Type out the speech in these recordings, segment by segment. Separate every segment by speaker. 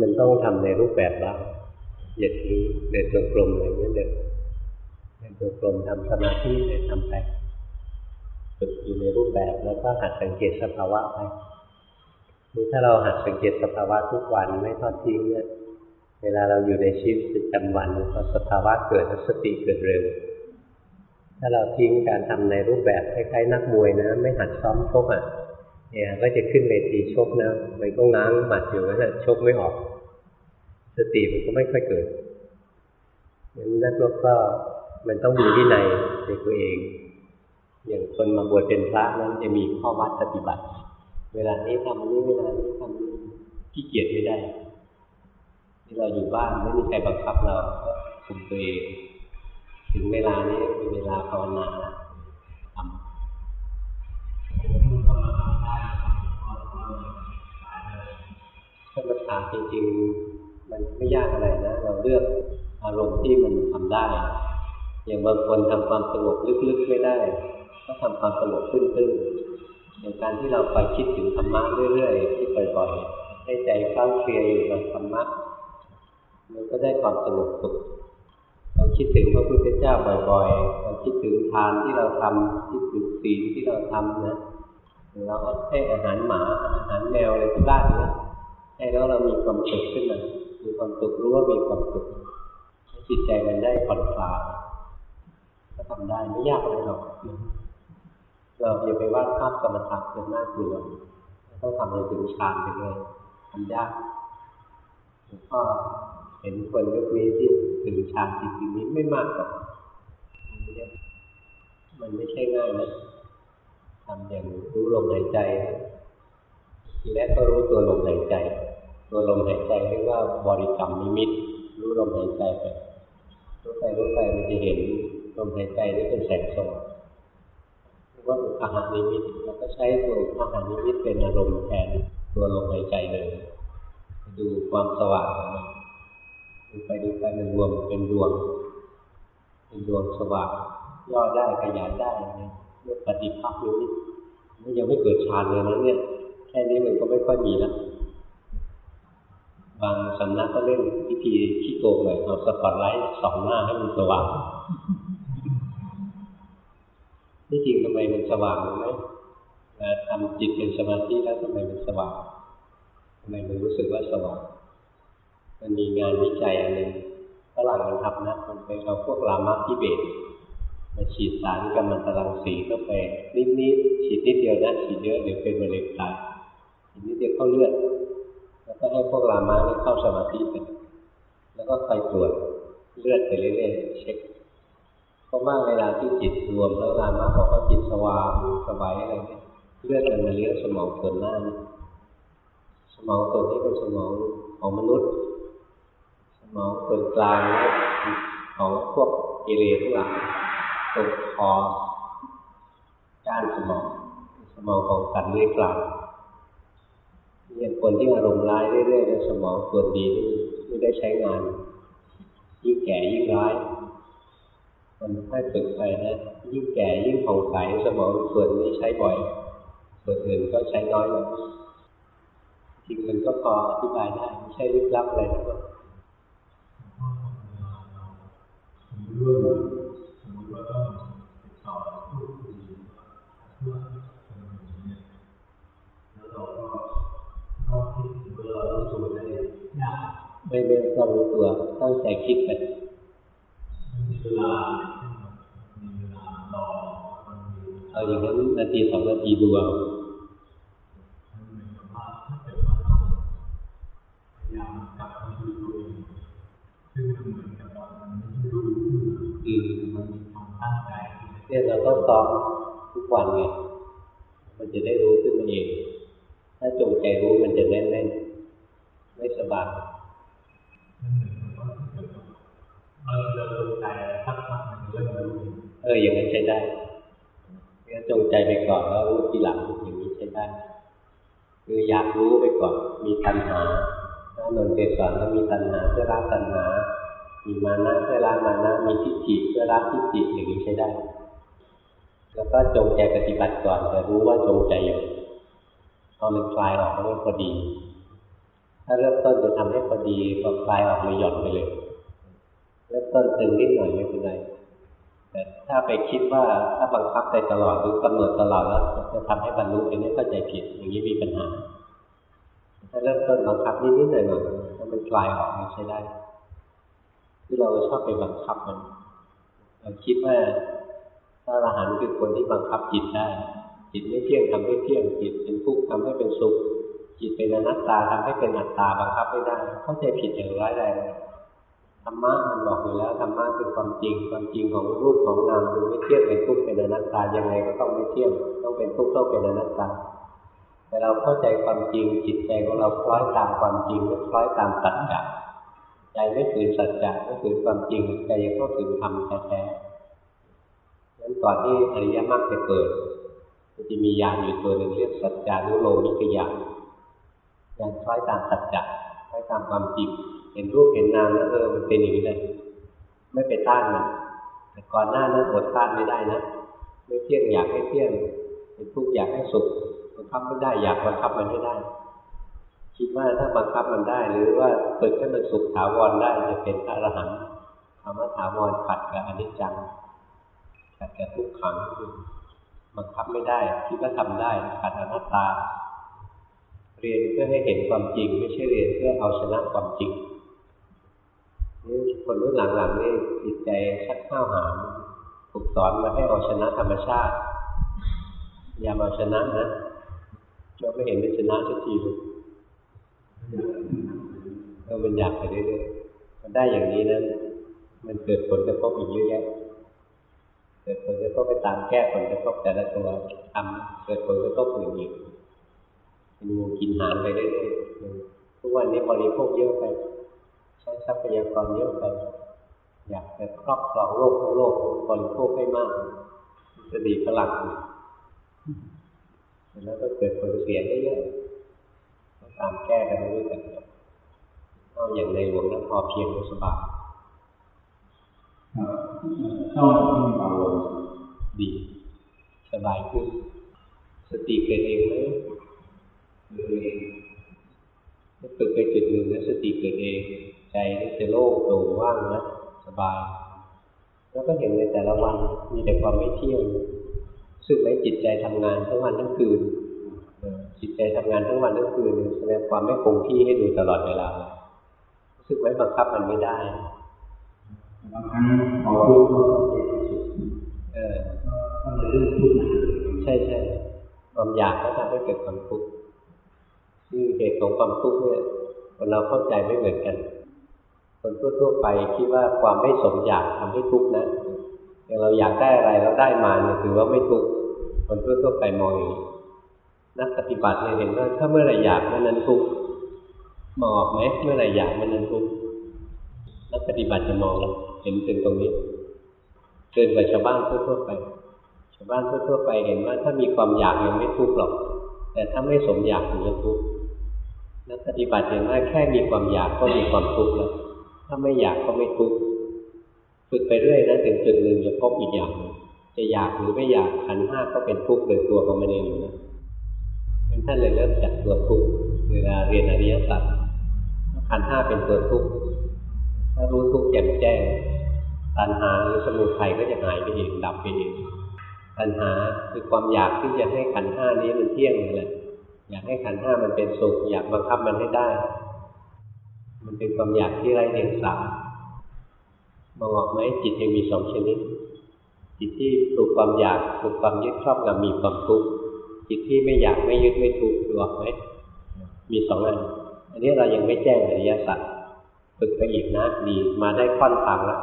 Speaker 1: มันต้องทำในรูปแบบบ้างอย่าทิ้งเดินจงกรมอะไรเงี้ยเดินเดินจงกรมทำสมาธิเลยทำไปฝึกอยู่ในรูปแบบแล้วก็หัดสังเกตสภาวะไปนี่ถ้าเราหัดสังเกตสภาวะทุกวันไม่ทอดทิ้งเนี่ย เวลาเราอยู่ในชีวิตประจำวันพอสภาวะเกิดสติเกิดเร็ว ถ้าเราทิ้งการทำในรูปแบบคล้ายๆนักมวยนะ ไม่หัดซ้อมชกอะเนี่ยก็จะขึ้นเวทีชกนะมันก็ง้างหมัดอยู่นั่นแหละชกไม่ออก สติมันก็ไม่ค่อยเกิดนักรบก็มันต้องมีวินัยในตัวเอง อย่างคนมาบวชเป็นพระนั้นจะมีข้อวัดปฏิบัติ เวลานี้ทำนี้เวลานี้ทำนี้ขี้เกียจไม่ได้ที่เราอยู่บ้านไม่มีใครบังคับเราก็คุมตัวเอง ถึงเวลานี้เป็นเวลาภาวนาทำถ้ามาถามจริงๆ มันไม่ยากอะไรนะ เราเลือกอารมณ์ที่มันทำได้ อย่างบางคนทำความสงบลึกๆไม่ได้ ก็ทำความสงบตื้นๆอย่างการที่เราคอยคิดถึงธรรมะเรื่อยๆที่บ่อยๆให้ใจเข้าเคลียร์อยู่กับธรรมะมันก็ได้ความสงบสุข เราคิดถึงพระพุทธเจ้าบ่อยๆ เราคิดถึงทานที่เราทำคิดถึงศีลที่เราทำนะเราให้อาหารหมาอาหารแมวอะไรที่บ้านนะให้แล้วเรามีความสุขขึ้นมามีความสุขรู้ว่ามีความสุขจิตใจมันได้ผ่อนคลายก็ทำได้ไม่ยากอะไรหรอกเราอย่าไปวาดภาพสมถะจนน่ากลัวต้องทำให้ถึงฌานไปเลยทำยากหลวงพ่อ เห็นคนยุคนี้ที่ถึงฌานจริงๆนี้ไม่มากหรอกมันไม่ใช่ง่ายนะทำอย่างรู้ลมหายใจทีแรกก็รู้ตัวลมหายใจ ตัวลมหายใจเรียกว่าบริกรรมนิมิต รู้ลมหายใจไปรู้ไปรู้ไปมันจะเห็นลมหายใจนี่เป็นแสงสว่างเรียกว่าอุปาหานิมิตเราก็ใช้ตัวอุปาหานิมิตเป็นอารมณ์แทนตัวลมหายใจเลย ดูความสว่างของมัน ดูไปดูไปมันรวมเป็นดวง เป็นดวงสว่างย่อได้ขยายได้เรียกปฏิภาคนิมิตมันยังไม่เกิดฌานเลยนะเนี่ย แค่นี้มันก็ไม่ค่อยมีแล้วบางสำนักก็เล่นพิธีขี้โกงหน่อยเอาสปอตไลท์สองหน้าให้มันสว่างที่จริงทำไมมันสว่างรู้ไหมทำจิตเป็นสมาธิแล้วทำไมมันสว่างทำไมมันรู้สึกว่าสว่าง มันมีงานวิจัยอันหนึ่งฝรั่งมันทำนะมันไปเอาพวกลามาทิเบตมาฉีดสารกัมมันตรังสีเข้าไปนิดๆฉีดนิดเดียวนะฉีดเยอะเดี๋ยวเป็นมะเร็งตายฉีดนิดเดียวเข้าเลือดแล้วก็ให้พวกลามาเนี่ยเข้าสมาธิไปแล้วก็คอยตรวจเลือดไปเรื่อยๆเช็คเพราะว่าเวลาที่จิตรวมแล้วลามาบอกว่าจิตสว่างสบายอะไรเนี่ยเลือดมันมาเลี้ยงสมองส่วนหน้านะสมองส่วนนี้เป็นสมองของมนุษย์ สมองส่วนกลางของพวกกิเลสทั้งหลายตรงคอก้านสมอง สมองของสัตว์เลื้อยคลานเนี่ยคนที่อารมณ์ร้ายเรื่อยๆในสมองส่วนดีไม่ได้ใช้งาน ยิ่งแก่ยิ่งร้ายมันค่อยฝึกไปนะยิ่งแก่ยิ่งผ่องใสสมองส่วนนี้ใช้บ่อย ส่วนอื่นก็ใช้น้อยลงจริงมันก็พออธิบายได้ไม่ใช่ลึกลับอะไรนะรับ สมมติว่าต้องติดต่อพูดคุยเพื่อคนนี้แล้วเราก็ต้องคิดถึงเรารู้ตัวได้ยากไม่ไม่ต้องรู้ตัวต้องใจคิดไปมีเวลามีเวลารอเอาอย่างนั้นนาทีสองนาทีดูเอาเนี่ ยเราต้องซ้อมทุกวันไงมันจะได้รู้ขึ้นมาเอง ถ้าจงใจรู้มันจะแน่นแน่นไม่สบายเราจงใจพักพักมันเริ่มรู้เอออย่างนั้นใช้ได้งั้นจงใจไปก่อนแล้วรู้ทีหลังอย่างนี้ใช้ได้คืออยากรู้ไปก่อนมีตัณหาถ้านนเกสอนแล้วมีตัณหาเพื่อละตัณหา มีมานะเพื่อละมานะมีทิฏฐิเพื่อละทิฏฐิอย่างนี้ใช้ได้ แล้วก็จงใจปฏิบัติก่อนแต่รู้ว่าจงใจอยู่พอมันคลายออกก็พอดี ถ้าเริ่มต้นจะทำให้พอดีพอคลายออกเลยหย่อนไปเลยเริ่มต้นตึงนิดหน่อยไม่เป็นไรแต่ถ้าไปคิดว่าถ้าบังคับไปตลอดหรือกำหนดตลอดแล้วจะทำให้บรรลุอันนี้เข้าใจผิดอย่างนี้มีปัญหา ถ้าเริ่มต้นบังคับนิดนิดหน่อยหน่อยมันคลายออกมันใช้ได้ ที่เราชอบไปบังคับมัน เราคิดว่าพระอรหันต์คือคนที่บังคับจิตได้ จิตไม่เที่ยงทำให้เที่ยง จิตเป็นทุกข์ทำให้เป็นสุข จิตเป็นอนัตตาทำให้เป็นอัตตาบังคับไม่ได้ เข้าใจผิดอย่างร้ายแรงธรรมะมันบอกอยู่แล้วธรรมะคือความจริง ความจริงของรูปของนามคือไม่เที่ยงเป็นทุกข์เป็นอนัตตายังไงก็ต้องไม่เที่ยง ต้องเป็นทุกข์ต้องเป็นอนัตตาแต่เราเข้าใจความจริงจิตใจของเราคล้อยตามความจริงคล้อยตามสัจจะ ใจไม่ถือสัจจะไม่ถือความจริงใจยังเข้าถึงธรรมแท้ๆนั้นก่อนที่อริยมรรคจะเกิดมันจะมียานอยู่ตัวหนึ่งเรียกสัจจานุโลมิกยานยานคล้อยตามสัจจะคล้อยตามความจริง เห็นรูปเห็นนามแล้วเออมันเป็นอย่างนี้เลยไม่ไปต้านมันแต่ก่อนหน้านั้นอดต้านไม่ได้นะไม่เที่ยงอยากให้เที่ยงเป็นทุกข์อยากให้สุขบังคับไม่ได้อยากบังคับมันให้ได้ คิดว่าถ้าบังคับมันได้ หรือว่าฝึกให้มันสุขถาวรได้จะเป็นพระอรหันต์คำว่าถาวรขัดกับอนิจจังขัดกับทุกขังบังคับไม่ได้ คิดว่าทำได้ขัดอนัตตา เรียนเพื่อให้เห็นความจริง ไม่ใช่เรียนเพื่อเอาชนะความจริงนี่คนรุ่นหลังๆนี่จิตใจชักข้าวหามถูกสอนมาให้เอาชนะธรรมชาติ อย่ามาชนะนะเราไม่เห็นเป็นชนะสักทีเลย เรามันอยากไปเรื่อยๆมันได้อย่างนี้นั้นมันเกิดผลกระทบอีกเยอะแยะเกิดผลกระทบไปตามแก้ผลกระทบแต่ละตัวทำเกิดผลกระทบอื่นอีกเป็นงูกินหางไปเรื่อยๆทุกวันนี้บริโภคเยอะไป ใช้ทรัพยากรเยอะไป อยากจะครอบครองโลกทั้งโลกบริโภคให้มากจะดีพลังแล้วก็เกิดผลเสียเยอะๆ ตามแก้กันด้วยกันเอาอย่างในหลวงนั้นพอเพียงสบาย
Speaker 2: เข้าที่เบา
Speaker 1: ดี สบายขึ้น สติเกิดเองไหมเกิดเองถ้าฝึกไปจุดหนึ่งแล้วสติเกิดเอง ใจนี่จะโล่งโปร่งว่างนะสบาย แล้วก็เห็นในแต่ละวันมีแต่ความไม่เที่ยงซึ่งไหมจิตใจทำงานทั้งวันทั้งคืน จิตใจทำงานทั้งวันทั้งคืนแสดงความไม่คงที่ให้ดูตลอดเวลาซึ่งไหมบังคับมันไม่ได้
Speaker 2: บางครั้งพอพูดก็เออก็เลยเรื่องทุกข์
Speaker 1: ใช่ใช่ความอยากก็ทำให้เกิดความทุกข์ที่เหตุของความทุกข์เนี่ยคนเราเข้าใจไม่เหมือนกัน คนทั่วๆไปคิดว่าความไม่สมอยากทำให้ทุกข์นะอย่างเราอยากได้อะไรเราได้มาเนี่ยถือว่าไม่ทุกข์คนทั่วๆไปมองอย่างนี้ นักปฏิบัติเนี่ยเห็นว่าถ้าเมื่อไรอยากเมื่อนั้นทุกข์มองออกไหมเมื่อไรอยากเมื่อนั้นทุกข์นักปฏิบัติจะมองเห็นถึงตรงนี้เกินกว่าชาวบ้านทั่วๆไป ชาวบ้านทั่วๆไปเห็นว่าถ้ามีความอยากยังไม่ทุกข์หรอก แต่ถ้าไม่สมอยากถึงจะทุกข์นักปฏิบัติเห็นว่าแค่มีความอยากก็มีความทุกข์แล้ว ถ้าไม่อยากก็ไม่ทุกข์ฝึกไปเรื่อยนะถึงจุดหนึ่งจะพบอีกอย่าง จะอยากหรือไม่อยากขันห้าก็เป็นทุกข์โดยตัวของมันเองนะ ท่านเลยเริ่มจากตัวทุกข์เวลาเรียนอริยสัจขันห้าเป็นตัวทุกข์ถ้ารู้ทุกข์แจ่มแจ้งตัณหาหรือสมุทัยก็จะหายไปเองดับไปเองตัณหาคือความอยากที่จะให้ขันห้านี้มันเที่ยงนี่แหละอยากให้ขันห้ามันเป็นสุข อยากบังคับมันให้ได้ มันเป็นความอยากที่ไร้เดียงสามองออกไหมจิตยังมีสองชนิดจิตที่ถูกความอยากถูกความยึดครอบงำมีความทุกข์ จิตที่ไม่อยากไม่ยึดไม่ทุกข์รู้ไหมมีสองอัน อันนี้เรายังไม่แจ้งอริยสัจฝึกไปอีกนะดีมาได้ค่อนทางแล้ว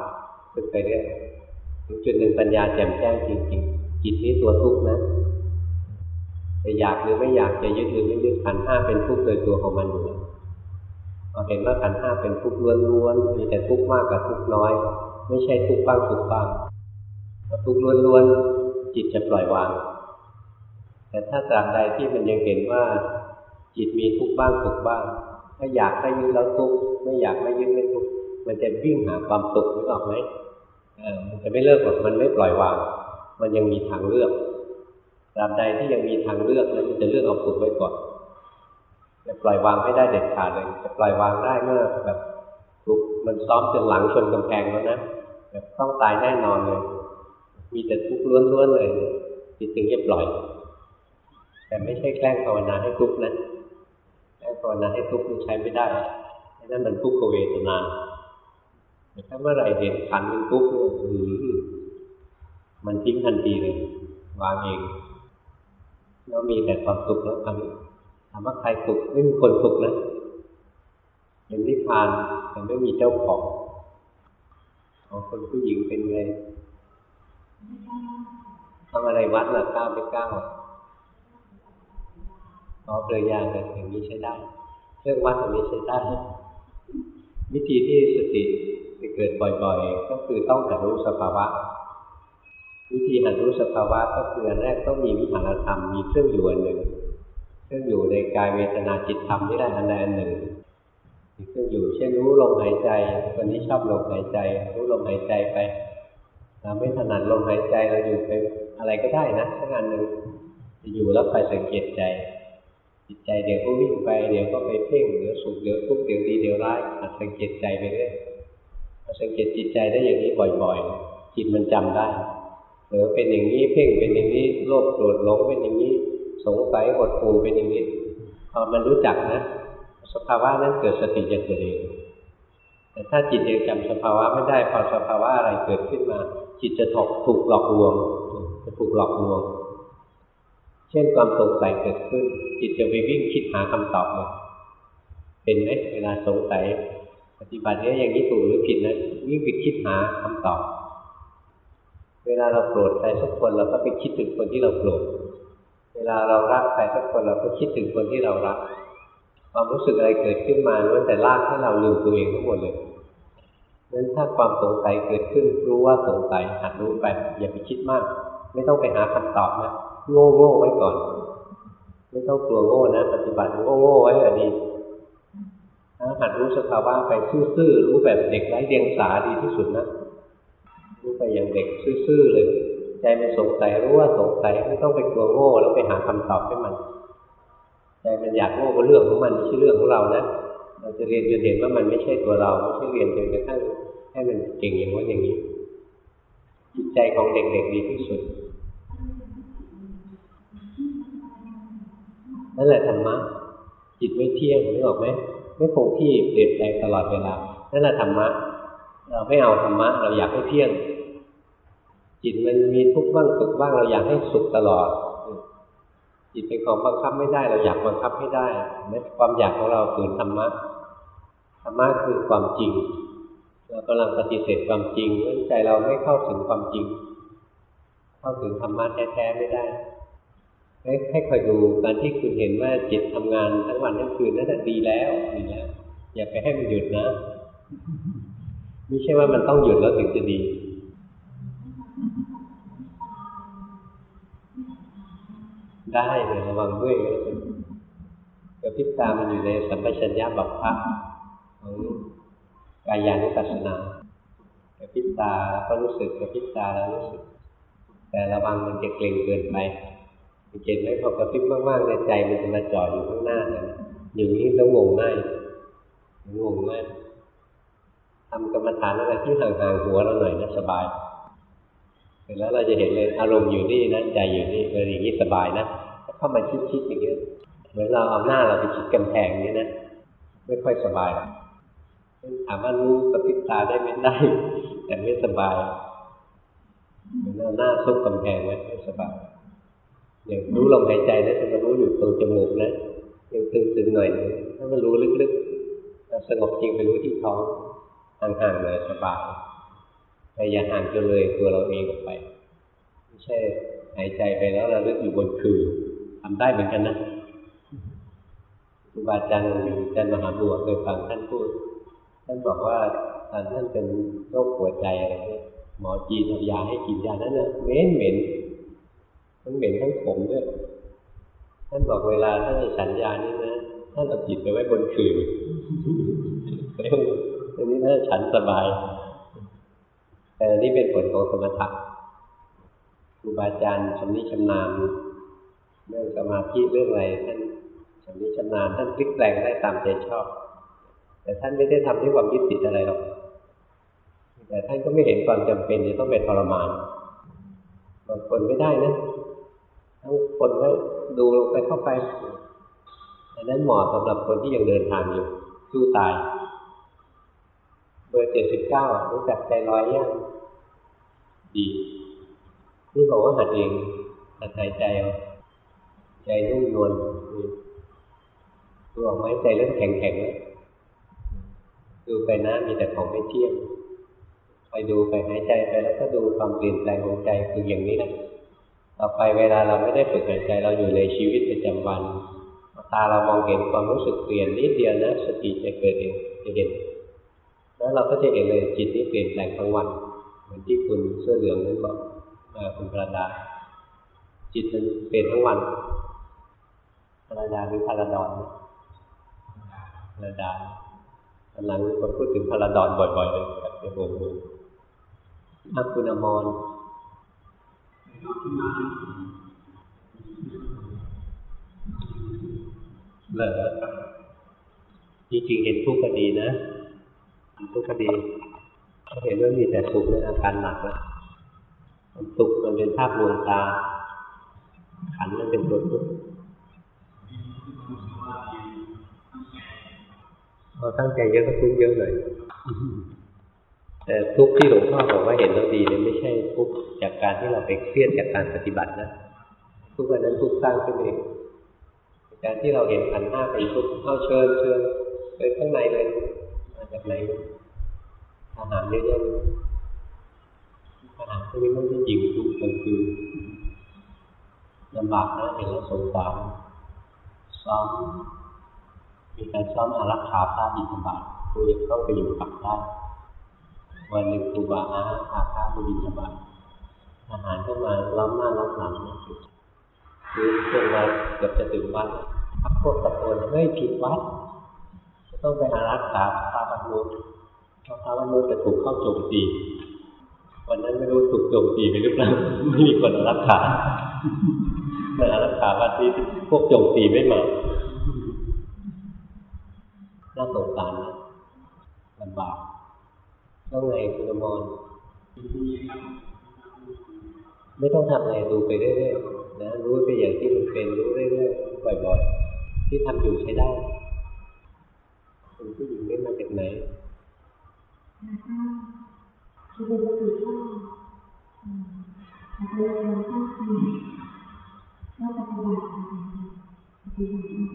Speaker 1: ฝึกไปเรื่อยถึงจุดหนึ่งปัญญาแจ่มแจ้งจริงๆจิตนี้ตัวทุกข์นะจะอยากหรือไม่อยากจะยึดหรือไม่ยึดขันห้าเป็นทุกข์โดยตัวของมันอยู่แล้วเราเห็นว่าขันห้าเป็นทุกข์ล้วนๆมีแต่ทุกข์มากกับทุกข์น้อย ไม่ใช่ทุกข์บ้างทุกข์บ้างทุกข์ล้วนๆจิตจะปล่อยวาง แต่ถ้าตราบใดที่มันยังเห็นว่า จิตมีทุกข์บ้างทุขบ้าง ถ้าอยากให้ยึดแล้วทุกข์ไม่อยากไม่ยึดไม่ทุกข์มันจะวิ่งหาความสุขนึกออกไหมมันจะไม่เลิกหรอกมันไม่ปล่อยวาง มันยังมีทางเลือกตราบใดที่ยังมีทางเลือกนั้นมันจะเลือกเอาฝึกไว้ก่อนจะปล่อยวางไม่ได้เด็ดขาดเลยจะปล่อยวางได้เมื่อแบบถูกมันซ้อมจนหลังชนกำแพงแล้วนะแบบต้องตายแน่นอนเลย มีแต่ทุกข์ล้วนๆเลยจิตถึงจะปล่อย แต่ไม่ใช่แกล้งภาวนาให้ทุกข์นะแกล้งภาวนาให้ทุกข์มันใช้ไม่ได้นั่นมันทุกขเวทนาถ้าเมื่อไหร่เห็นขันเป็นทุกข์เนี่ยมันทิ้งทันทีเลยวางเองแล้วมีแต่ความสุขแล้วทำถามว่าใครสุขไม่มีคนสุขนะเป็นนิพพานแต่ไม่มีเจ้าของของคนผู้หญิงเป็นไงทำอะไรวัดล่ะก้าวไม่ก้าวอ๋ อเปลือยางเลยอย่างนี้ใช้ได้เครื่องวัดแบบนี้ใช้ได้วิธีที่สติจะเกิดบ่อยๆ ก็คือต้องหัดรู้สภาวะ วิธีหัดรู้สภาวะก็คืออันแรกต้องมีวิหารธรรมมีเครื่องอยู่อันหนึ่งเครื่องอยู่ในกายเวทนาจิตธรรมที่ได้อันใดอันหนึ่งมีเครื่องอยู่เช่นรู้ลมหายใจคนที่ชอบลมหายใจ รู้ลมหายใจไปเราไม่ถนัดลมหายใจเราอยู่ไปอะไรก็ได้นะสักอันหนึ่งจะอยู่แล้วไปสังเกตใจ จิตใจเดี๋ยวก็วิ่งไปเดี๋ยวก็ไปเพ่งเดี๋ยวสุขเดี๋ยวทุกข์เดี๋ยวดีเดี๋ยวร้ายหัดสังเกตใจไปเรื่อยพอสังเกตจิตใจได้อย่างนี้บ่อยๆ จิตมันจำได้หรือเป็นอย่างนี้เพ่งเป็นอย่างนี้โลภโกรธหลงเป็นอย่างนี้สงสัยหดหู่เป็นอย่างนี้พอมันรู้จักนะ สภาวะนั้นเกิดสติจะเกิดเองแต่ถ้าจิตยังจำสภาวะไม่ได้พอสภาวะอะไรเกิดขึ้นมา จิตจะถูกถูกหลอกลวงจะถูกหลอกลวง ช่นความสงสัยเกิดขึ้น จิตจะไปวิ่งคิดหาคำตอบเลยเป็นไหมเวลาสงสัย ปฏิบัติเนี้ยอย่างนี้ถูกหรือผิดนะวิ่งไปคิดหาคำตอบ เวลาเราโกรธใครสักคนเราก็ไปคิดถึงคนที่เราโกรธเวลาเรารักใครสักคนเราก็คิดถึงคนที่เรารัก ความรู้สึกอะไรเกิดขึ้นมาล้วนแต่ลากให้เราลืมตัวเองทั้งหมดเลยนั้นถ้าความสงสัยเกิดขึ้นรู้ว่าสงสัยหัดรู้ไปอย่าไปคิดมาก ไม่ต้องไปหาคำตอบนะโง่โง่ไว้ก่อน ไม่ต้องกลัวโง่นะปฏิบัติโง่โง่ไว้ก็ดีถ้าหัดรู้สภาวะไปซื่อๆรู้แบบเด็กไร้เดียงสาดีที่สุดนะรู้ไปอย่างเด็กซื่อๆเลย ใจมันสงสัยรู้ว่าสงสัยไม่ต้องไปกลัวโง่แล้วไปหาคำตอบให้มันใจมันอยากโง่ก็เรื่องของมันไม่ใช่เรื่องของเรานะเราจะเรียนจนเห็นว่ามันไม่ใช่ตัวเราไม่ใช่เรียนจนกระทั่งให้มันเก่งอย่างว่าอย่างนี้ จิตใจของเด็กๆดีที่สุด นั่นแหละธรรมะจิตไม่เที่ยงนึกออกไหมไม่คงที่เปลี่ยนแปลงตลอดเวลานั่นแหละธรรมะเราไม่เอาธรรมะ เราอยากให้เที่ยง จิตมันมีทุกข์บ้างสุขบ้างเราอยากให้สุขตลอด จิตเป็นของบังคับไม่ได้ เราอยากบังคับให้ได้นั่นความอยากของเราคือธรรมะธรรมะคือความจริง เรากำลังปฏิเสธความจริงเนื่องใจเราไม่เข้าถึงความจริง เข้าถึงธรรมะแท้ๆไม่ได้ ให้คอยดูการที่คุณเห็นว่าจิตทำงานทั้งวันทั้งคืนนั่นดีแล้วดีแล้ว อย่าไปให้มันหยุดนะไม่ใช่ว่ามันต้องหยุดแล้วถึงจะดีได้เลยระวังด้วยกระพริบตามันอยู่ในสัมปชัญญะบัพพะของกายานุปัสสนากระพริบตาก็รู้สึกกระพริบตาแล้วรู้สึก แต่ระวังมันจะเกร็งเกินไป เห็นไหมพอกระพริบมากๆในใจมันจะมาจ่ออยู่ข้างหน้าเนี่ยอย่างนี้แล้วงงง่ายงงง่ายทำกรรมฐานอะไรที่ห่างๆหัวเราหน่อยนะสบายเสร็จแล้วเราจะเห็นเลยอารมณ์อยู่นี่นะใจอยู่นี่เอออย่างนี้สบายนะถ้าเข้ามาชิดๆอย่างเงี้ยเหมือนเราเอาหน้าเราไปชิดกำแพงนี้นะไม่ค่อยสบายถามว่ารู้กระพริบตาได้ไหมได้ แต่ไม่สบายเหมือนเอาหน้าซุกกำแพงไว้ไม่สบาย อย่างรู้ลมหายใจนะจะมารู้อยู่ตรงจมูกนะยังตึงๆหน่อยนึงถ้ามันรู้ลึกๆสงบจริงไปรู้ที่ท้องห่างๆเลยสบายแต่อย่าห่างจนเลยตัวเราเองออกไป ไม่ใช่หายใจไปแล้วเราลึกอยู่บนคือทำได้เหมือนกันนะครูบาอาจารย์อาจารย์มหาบัวเคยฟังท่านพูด ท่านบอกว่าตอนท่านเป็นโรคหัวใจอะไรเนี่ยหมอจีนเอายาให้กินยานั้นนะเหม็นเหม็น ทั้งเหม็นทั้งขมด้วยท่านบอกเวลาท่านจะฉันยานี่นะท่านเอาจิตไปไว้บนขื่ออันนี้ท่านฉันสบาย แต่นี่เป็นผลของสมถะครูบาอาจารย์ชำนิชำนาญเรื่องสมาธิเรื่องอะไรท่านชำนิชำนาญท่านพลิกแปลงได้ตามใจชอบ แต่ท่านไม่ได้ทำด้วยความยึดติดอะไรหรอกแต่ท่านก็ไม่เห็นความจำเป็นจะต้องเป็นทรมานบางคนไม่ได้นะ ทั้งคนไว้ดูลงไปเข้าไปอันนั้นเหมาะสำหรับคนที่ยังเดินทางอยู่สู้ตาย เบอร์เจ็ดสิบเก้ารู้จักใจลอยยังดีนี่บอกว่าหัดเองหัดหายใจเอาใจนุ่มนวลดูออกไหมใจเริ่มแข็งแข็งแล้วดูไปนะมีแต่ของไม่เที่ยงคอยดูไปหายใจไปแล้วก็ดูความเปลี่ยนแปลงของใจคืออย่างนี้แหละ ต่อไปเวลาเราไม่ได้ฝึกหายใจเราอยู่ในชีวิตประจำวัน ตาเรามองเห็นความรู้สึกเปลี่ยนนิดเดียวนะสติจะเกิดเองจะเห็นแล้วเราก็จะเห็นเลยจิตที่เปลี่ยนแปลงทั้งวัน เหมือนที่คุณเสื้อเหลืองนั้นบอกคุณประดา จิตมันเปลี่ยนทั้งวันพระดาหรือพระดอนพระดาตอนหลังคนพูดถึงพระดอนบ่อยๆเลยกับเจ้าโบมืออาคุณอมร เหรอจริงๆเห็นทุกข์ก็ดีนะทุกข์ก็ดีเห็นว่ามีแต่สุขในอาการหนักแล้วสุขมันเป็นภาพลวงตา ขันมันเป็นตัวทุกข์พอตั้งใจเยอะก็ทุกข์เยอะเลย แต่ทุกข์ที่หลวงพ่อบอกว่าเห็นแล้วดีเนี่ยไม่ใช่ทุกข์จากการที่เราไปเครียดจากการปฏิบัตินะทุกข์อันนั้นทุกข์สร้างขึ้นเองการที่เราเห็นขันห้าเป็นทุกข์เข้าเชิญเชิญเชิญข้างในเลยมาจากไหนอาหารเยอะๆอาหารพวกนี้ไม่ได้ยิงทุกข์กลางคืนลำบากนะเห็นแล้วสงสารซ้อมมีการซ้อมอารักขาพระบิณฑบาตครูยังต้องไปอยู่กับได้ วันหนึ่งครูบาอาพาพระไปบิณฑบาตอาหารก็มาล้อมหน้าล้อมหลังคือจนมาเกือบจะถึงวัดพักโคตรตะโกนเฮ้ยผิดวัดจะต้องไปอารักขาพระบรรลุพราะพระบรรลุจะถูกเข้าโจมตีวันนั้นไม่รู้ถูกโจมตีไปหรือเปล่าไม่มีคนรักขามาอรักขาวัดที่พวกโจมตีไม่มาน่าสงสารนะลำบาก ต้องไงคุณอมรไม่ต้องทำอะไรดูไปเรื่อยๆนะรู้ไปอย่างที่มันเป็นรู้เรื่อยๆบ่อยๆ ที่ทำอยู่ใช้ได้คุณผู้หญิงได้มาจากไหน
Speaker 3: คือเป็นปกติว่าอาจจะยังต้องทำว่าปฏิบัติปฏิบัติมัน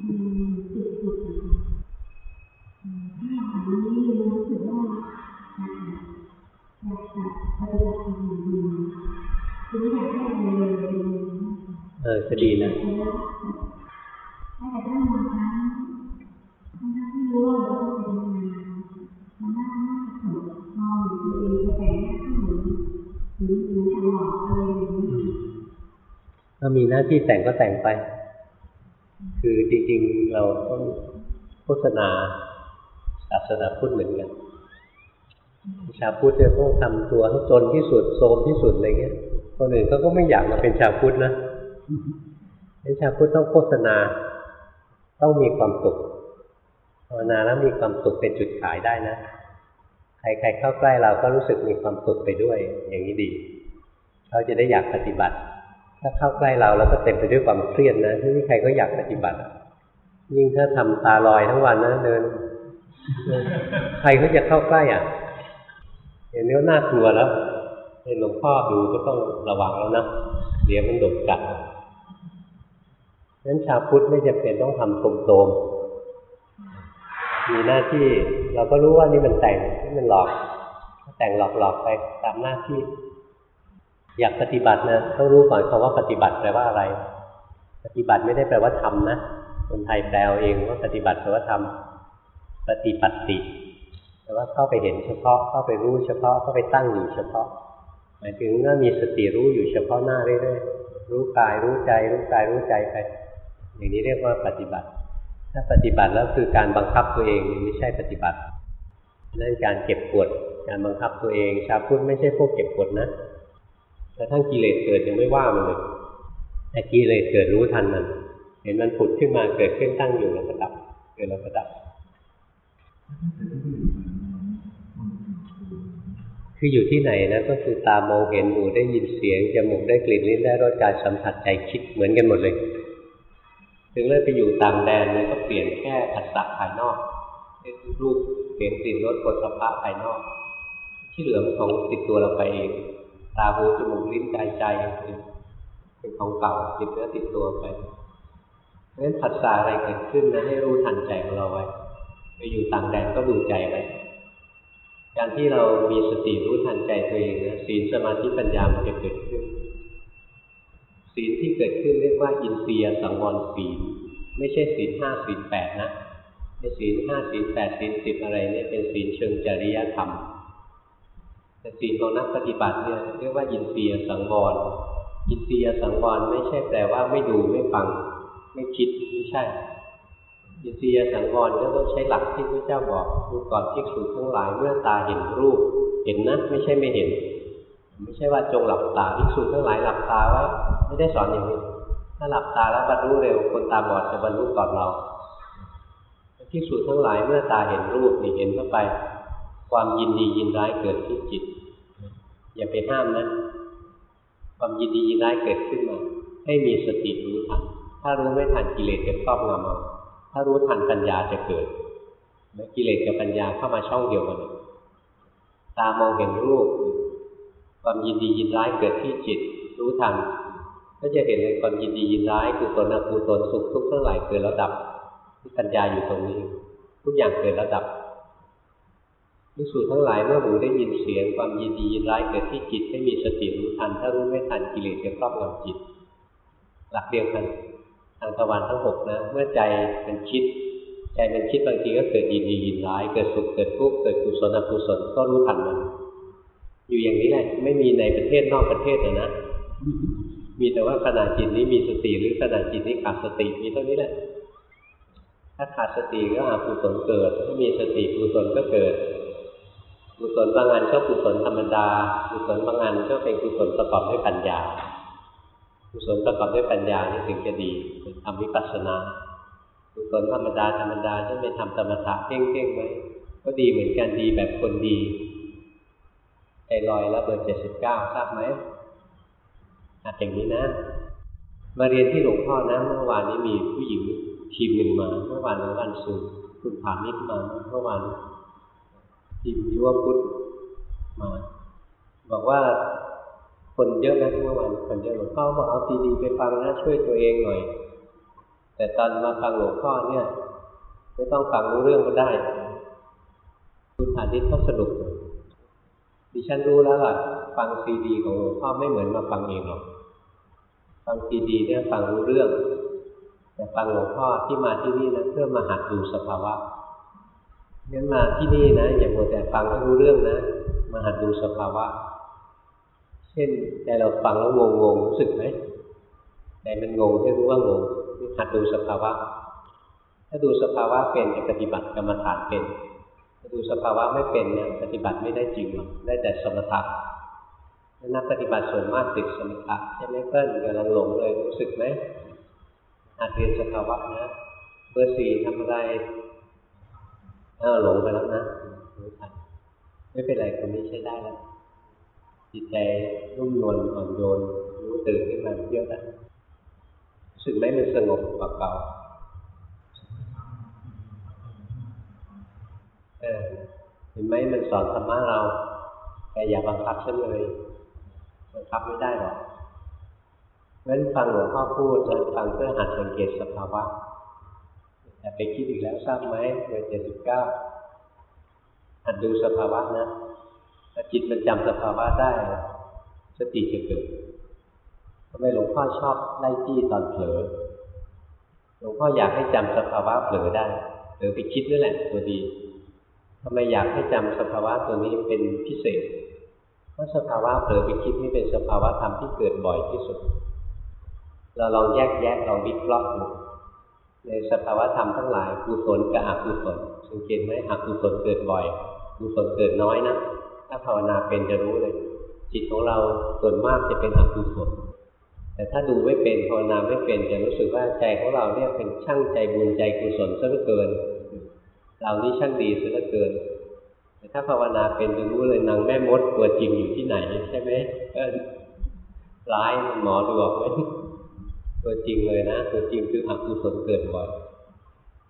Speaker 3: ติดสุดถ้าอันนี้รู้สึกว่าอยาก อยากจะปฏิบัติออกให้อะไรเอ
Speaker 1: อจะดีนะ
Speaker 3: ถ้าแต่ถ้าบาครั้งทั้งที่รู้ว่าเราต้องเป็นยังไงมันน่าน่าจะถูกมองตัวเองแต่หน้าที่หนูหรือหรือตลอดอะไรอย่างนี้
Speaker 1: ถ้ามีหน้าที่แต่งก็แต่งไป คือจริงๆเราต้องโฆษณาศาสนาพุทธเหมือนกัน ชาวพุทธเนี่ยต้องทำตัวให้จนที่สุดโทมที่สุดอะไรเงี้ย คนอื่นเขาก็ไม่อยากมาเป็นชาวพุทธนะเป็นชาวพุทธต้องโฆษณา ต้องมีความสุขภาวนาแล้วมีความสุขเป็นจุดขายได้นะ ใครๆเข้าใกล้เราก็รู้สึกมีความสุขไปด้วย อย่างนี้ดีเขาจะได้อยากปฏิบัติ ถ้าเข้าใกล้เราแล้วก็เต็มไปด้วยความเครียดนะไม่ใครก็อยากปฏิบัติ ยิ่งถ้าทำตาลอยทั้งวันนะเดิน ใครเขาจะเข้าใกล้อะ เห็นแล้วน่ากลัวแล้วเห็นหลวงพ่อดูก็ต้องระวังแล้วนะเดี๋ยวมันโดดกัดนั้นชาวพุทธไม่จำเป็นต้องทำโตมๆมีหน้าที่เราก็รู้ว่านี่มันแต่งนี่มันหลอก แต่งหลอกๆไปตามหน้าที่ อยากปฏิบัตินะต้องรู้ก่อนคำว่าปฏิบัติแปลว่าอะไร ปฏิบัติไม่ได้แปลว่าทำนะคนไทยแปลเองว่าปฏิบัติแปลว่าทำปฏิปัติ แต่ว่าเข้าไปเห็นเฉพาะ เข้าไปรู้เฉพาะ เข้าไปตั้งอยู่เฉพาะ หมายถึงว่ามีสติรู้อยู่เฉพาะหน้าเรื่อยๆ รู้กายรู้ใจ รู้กายรู้ใจไป อย่างนี้เรียกว่าปฏิบัติ ถ้าปฏิบัติแล้วคือการบังคับตัวเองไม่ใช่ปฏิบัติ นั่นการเก็บกด การบังคับตัวเอง ชาพุทธไม่ใช่พวกเก็บกดนะแต่ทั้งกิเลสเกิดยังไม่ว่ามันเลย แต่กิเลสเกิดรู้ทันมัน เห็นมันผุดขึ้นมาเกิดขึ้นตั้งอยู่แล้วก็ดับ เกิดแล้วก็ดับ คืออยู่ที่ไหนนะก็คือตามองเห็นหูได้ยินเสียงจมูกได้กลิ่นลิ้นได้รสกายสัมผัสใจคิดเหมือนกันหมดเลย ถึงเลื่อนไปอยู่ต่างแดนมันก็เปลี่ยนแค่ผัสสะภายนอกรูปเสียงกลิ่นรสผลสะพะภายนอก ที่เหลือมันของติดตัวเราไปเองตาหูจมูกลิ้นกายใจเป็นของเก่าติดเนื้อติดตัวไปเพราะฉะนั้นผัสสะอะไรเกิดขึ้นนะให้รู้ทันใจของเราไว้ไปอยู่ต่างแดนก็ดูใจไว้ การที่เรามีสติรู้ทันใจตัวเองนะศีลสมาธิปัญญามันจะเกิดขึ้น ศีลที่เกิดขึ้นเรียกว่าอินทรียสังวรศีล ไม่ใช่ศีลห้าศีลแปดนะในศีลห้าศีลแปดศีลสิบอะไรเนี่ยเป็นศีลเชิงจริยธรรม แต่ศีลของนักปฏิบัติเนี่ยเรียกว่าอินทรียสังวร อินทรียสังวรไม่ใช่แปลว่าไม่ดูไม่ฟัง ไม่คิดไม่ใช่ อินทรียสังวรก็ต้องใช้หลักที่พระเจ้าบอกดูก่อนภิกษุทั้งหลายเมื่อตาเห็นรูป เห็นนะไม่ใช่ไม่เห็น ไม่ใช่ว่าจงหลับตาภิกษุทั้งหลายหลับตาไว้ไม่ได้สอนอย่างนี้ถ้าหลับตาแล้วบรรลุเร็วคนตาบอดจะบรรลุก่อนเราภิกษุทั้งหลายเมื่อตาเห็นรูปนี่เห็นเข้าไป ความยินดียินร้ายเกิดที่จิต อย่าไปห้ามนะความยินดียินร้ายเกิดขึ้นมา ให้มีสติรู้ทันถ้ารู้ไม่ทันกิเลสจะครอบงำเอา ถ้ารู้ทันปัญญาจะเกิดแล้วกิเลสกับปัญญาเข้ามาช่องเดียวกันตามองเห็นรูป ความยินดียินร้ายเกิดที่จิต รู้ทันก็จะเห็นเลยความยินดียินร้ายกุศลอกุศลสุขทุกข์ทั้งหลายเกิดแล้วดับที่ปัญญาอยู่ตรงนี้ ทุกอย่างเกิดแล้วดับภิกษุทั้งหลายเมื่อหูได้ยินเสียงความยินดียินร้ายเกิดที่จิตให้มีสติรู้ทันถ้ารู้ไม่ทันกิเลสจะครอบงำจิต หลักเดียวกัน ทางตะวันทั้งหกนะ เมื่อใจมันคิด ใจมันคิดบางทีก็เกิดยินดียินร้าย เกิดสุขเกิดทุกข์เกิดกุศลอกุศลก็รู้ทันมัน อยู่อย่างนี้แหละ ไม่มีในประเทศนอกประเทศนะนะ มีแต่ว่าขณะจิตนี้มีสติหรือขณะจิตนี้ขาดสติมีเท่านี้แหละ ถ้าขาดสติก็อากุศลเกิด ถ้ามีสติกุศลก็เกิดกุศลบางอันก็กุศลธรรมดากุศลบางอันก็เป็นกุศลประกอบด้วยปัญญา กุศลประกอบด้วยปัญญานี่ถึงจะดีเป็นทำวิปัสสนากุศลธรรมดาธรรมดาที่ไม่ทำสมถะเพ่งๆไว้ก็ดีเหมือนกันดีแบบคนดีใจลอยแล้วเบอร์เจ็ดสิบเก้าทราบไหมอาจอย่างนี้นะ มาเรียนที่หลวงพ่อนะ เมื่อวานนี้มีผู้หญิงทีมหนึ่งมา เมื่อวานเมื่อวันศุกร์คุณผานิดมาเมื่อวานทีมยุวพุทธมา บอกว่า คนเยอะนะเมื่อวานคนเยอะหลวงพ่อบอกเอาซีดีไปฟังนะช่วยตัวเองหน่อย แต่ตอนมาฟังหลวงพ่อเนี่ย ไม่ต้องฟังรู้เรื่องก็ได้คุณผานิดเขาสนุกดิฉันรู้แล้วล่ะ ฟังซีดีของหลวงพ่อไม่เหมือนมาฟังเองหรอกฟังซีดีเนี่ยฟังรู้เรื่อง แต่ฟังหลวงพ่อที่มาที่นี่นะเพื่อมาหัดดูสภาวะงั้นมาที่นี่นะอย่ามัวแต่ฟังให้รู้เรื่องนะ มาหัดดูสภาวะ ช่นใจเราฟังแล้วงงงงรู้สึกไหมใจมันงงให้รู้ว่างงหัดดูสภาวะ ถ้าดูสภาวะเป็นจะปฏิบัติกรรมฐานเป็น ถ้าดูสภาวะไม่เป็นเนี่ยปฏิบัติไม่ได้จริงหรอกได้แต่สมถะนักปฏิบัติส่วนมากติดสมถะใช่ไหมเพื่อนกำลังหลงเลยรู้สึกไหมหัดเรียนสภาวะนะเบอร์สี่ทำอะไรเออหลงไปแล้วนะรู้ทันไม่เป็นไรคนนี้ใช้ได้แล้ว จิตใจนุ่มนวลอ่อนโยนรู้ตื่นขึ้นมาเยอะแล้วรู้สึกไหมมันสงบกว่าเก่าเออเห็นไหมมันสอนธรรมะเรา แต่อย่าบังคับฉันเลยบังคับไม่ได้หรอกเพราะฉะนั้นฟังหลวงพ่อพูดนะฟังเพื่อหัดสังเกตสภาวะแต่ไปคิดอีกแล้วทราบไหมเบอร์เจ็ดสิบเก้าหัดดูสภาวะนะ จิตมันจำสภาวะได้ สติจะเกิดทำไมหลวงพ่อชอบไล่จี้ตอนเผลอหลวงพ่ออยากให้จำสภาวะเผลอได้เผลอไปคิดนั่นแหละตัวดีทำไมอยากให้จำสภาวะตัวนี้เป็นพิเศษ เพราะสภาวะเผลอไปคิดนี่เป็นสภาวะธรรมที่เกิดบ่อยที่สุด เราลองแยกแยะลองวิเคราะห์ดูในสภาวะธรรมทั้งหลายกุศลกับอกุศลสังเกตไหมอกุศลเกิดบ่อยกุศลเกิดน้อยนะ ถ้าภาวนาเป็นจะรู้เลย จิตของเราส่วนมากจะเป็นอกุศลแต่แต่ถ้าดูไม่เป็นภาวนาไม่เป็นจะรู้สึกว่าใจของเราเนี่ยเป็นช่างใจบุญใจกุศลซะเหลือเกิน เรานี่ช่างดีซะเหลือเกินแต่ถ้าภาวนาเป็นจะรู้เลยนางแม่มดตัวจริงอยู่ที่ไหนใช่ไหมก็ร้ายหมอดูออกไหมตัวจริงเลยนะ ตัวจริงคืออกุศลเกิดบ่อย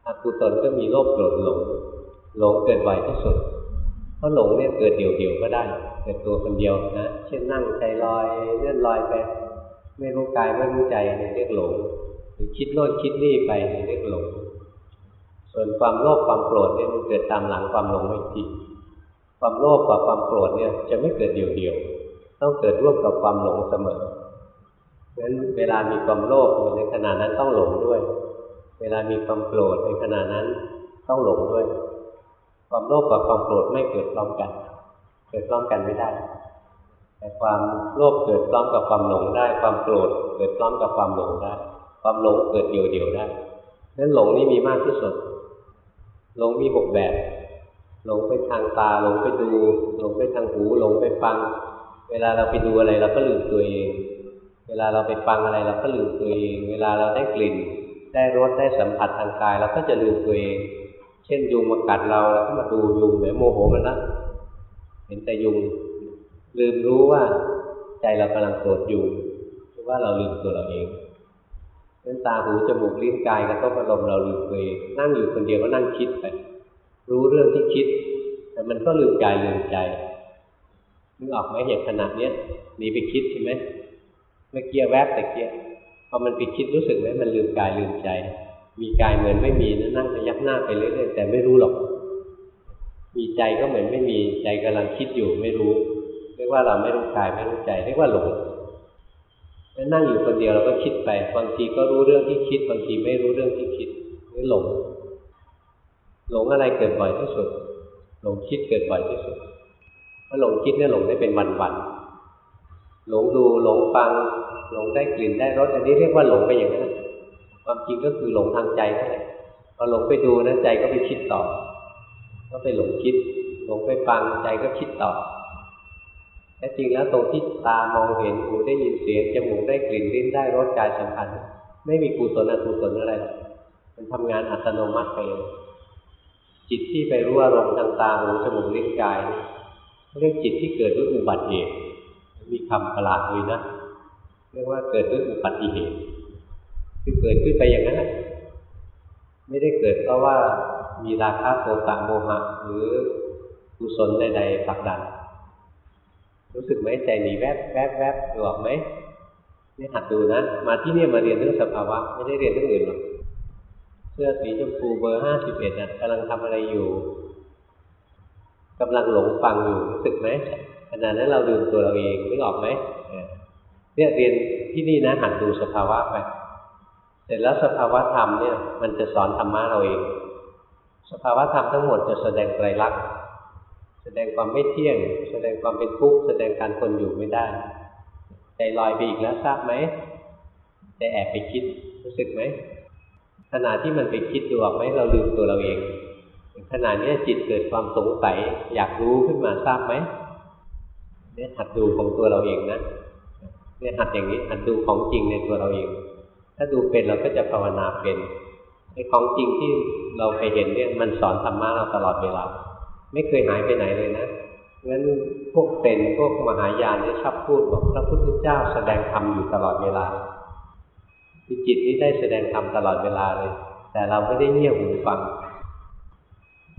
Speaker 1: อกุศลก็มีโลภโกรธหลงหลงเกิดบ่อยที่สุด เพราะหลงเนี่ยเกิดเดี่ยวๆก็ได้เกิดตัวคนเดียวนะเช่นนั่งใจลอยเลื่อนลอยไป ไม่รู้กายไม่รู้ใจเรียกหลงหรือคิดโน่นคิดนี่ไปเรียกหลง ส่วนความโลภความโกรธเนี่ยมันเกิดตามหลังความหลงไม่จริงความโลภกับความโกรธเนี่ยจะไม่เกิดเดี่ยวๆต้องเกิดร่วมกับความหลงเสมอเพราะฉะนั้นเวลามีความโลภในขณะนั้นต้องหลงด้วย เวลามีความโกรธในขณะนั้นต้องหลงด้วย ความโลภกับความโกรธไม่เกิดพร้อมกัน เกิดพร้อมกันไม่ได้ แต่ความโลภเกิดพร้อมกับความหลงได้ ความโกรธเกิดพร้อมกับความหลงได้ ความหลงเกิดเดี่ยวๆได้นั้นหลงนี่มีมากที่สุด หลงมีหกแบบ หลงไปทางตา หลงไปดู หลงไปทางหู หลงไปฟัง เวลาเราไปดูอะไรเราก็ลืมตัวเอง เวลาเราไปฟังอะไรเราก็ลืมตัวเอง เวลาเราได้กลิ่น ได้รส ได้สัมผัสทางกายเราก็จะลืมตัวเอง ช่นยุงมากัดเราเราก็มาดูยุงแหมโมโหมันละเห็นแต่ยุง ลืมรู้ว่าใจเรากำลังโกรธอยู่หรือว่าเราลืมตัวเราเองเน้นตาหูจมูกลิ้นกายกระทบอารมณ์เราลืมตัวเองนั่งอยู่คนเดียวก็นั่งคิดไปรู้เรื่องที่คิด แต่มันก็ลืมกายลืมใจนึกออกไหมเหตุขนาดเนี้ยหนีไปคิดใช่ไหมเมื่อกี้แวบแต่เกี้ยพอมันไปคิดรู้สึกไหมมันลืมกายลืมใจ มีกายเหมือนไม่มีนะนั่งพยักหน้าไปเรื่อยๆแต่ไม่รู้หรอก มีใจก็เหมือนไม่มีใจกำลังคิดอยู่ไม่รู้ เรียกว่าเราไม่รู้กายไม่รู้ใจเรียกว่าหลงแล้วนั่งอยู่คนเดียวเราก็คิดไปบางทีก็รู้เรื่องที่คิดบางทีไม่รู้เรื่องที่คิดนี่หลง หลงอะไรเกิดบ่อยที่สุด หลงคิดเกิดบ่อยที่สุดเพราะหลงคิดเนี่ยหลงได้เป็นวันๆหลงดูหลงฟังหลงได้กลิ่นได้รสอันนี้เรียกว่าหลงไปอย่างนั้น ความจริงก็คือหลงทางใจนั่นแหละพอหลงไปดูนะใจก็ไปคิดต่อ ก็ไปหลงคิด หลงไปฟังใจก็คิดต่อแต่จริงแล้วตรงที่ตามองเห็นหูได้ยินเสียงจมูกได้กลิ่นลิ้นได้รสกายสัมผัสไม่มีกุศลอกุศลอะไร มันทำงานอัตโนมัติไปเองจิตที่ไปรู้อารมณ์ทางตาหูจมูกลิ้นกายเรียกจิตที่เกิดด้วยอุบัติเหตุมีคำประหลาดเลยนะเรียกว่าเกิดด้วยอุบัติเหตุ คือเกิดขึ้นไปอย่างนั้นไม่ได้เกิดเพราะว่ามีราคะโทสะโมหะหรือกุศลใดๆผลักดัน รู้สึกไหมใจหนีแวบแวบแวบดูออกไหมนี่หัดดูนะ มาที่นี่มาเรียนเรื่องสภาวะ ไม่ได้เรียนเรื่องอื่นหรอกเสื้อสีชมพูเบอร์ห้าสิบเอ็ดอะกำลังทำอะไรอยู่กำลังหลงฟังอยู่รู้สึกไหมขณะนั้นเราดูตัวเราเองนึกออกไหมเนี่ยเรียนที่นี่นะหัดดูสภาวะไป สร็จแล้วสภาวะธรรมเนี่ยมันจะสอนธรรมะเราเอง สภาวะธรรมทั้งหมดจะแสดงไตรลักษณ์แสดงความไม่เที่ยง แสดงความเป็นทุกข์แสดงการทนอยู่ไม่ได้ใจลอยไปอีกแล้วทราบไหมใจแอบไปคิดรู้สึกไหมขณะที่มันไปคิดดูออกไหมเราลืมตัวเราเองขณะนี้จิตเกิดความสงสัยอยากรู้ขึ้นมาทราบไหมเนี่ยหัดดูของตัวเราเองนะเนี่ยหัดอย่างนี้หัดดูของจริงในตัวเราเอง ถ้าดูเป็นเราก็จะภาวนาเป็นไอ้ของจริงที่เราไปเห็นเนี่ยมันสอนธรรมะเราตลอดเวลา ไม่เคยหายไปไหนเลยนะงั้นพวกเป็นพวกมหายานเนี่ยชอบพูดบอกพระพุทธเจ้าแสดงธรรมอยู่ตลอดเวลาจิตนี้ได้แสดงธรรมตลอดเวลาเลย แต่เราไม่ได้เงี่ยหูฟัง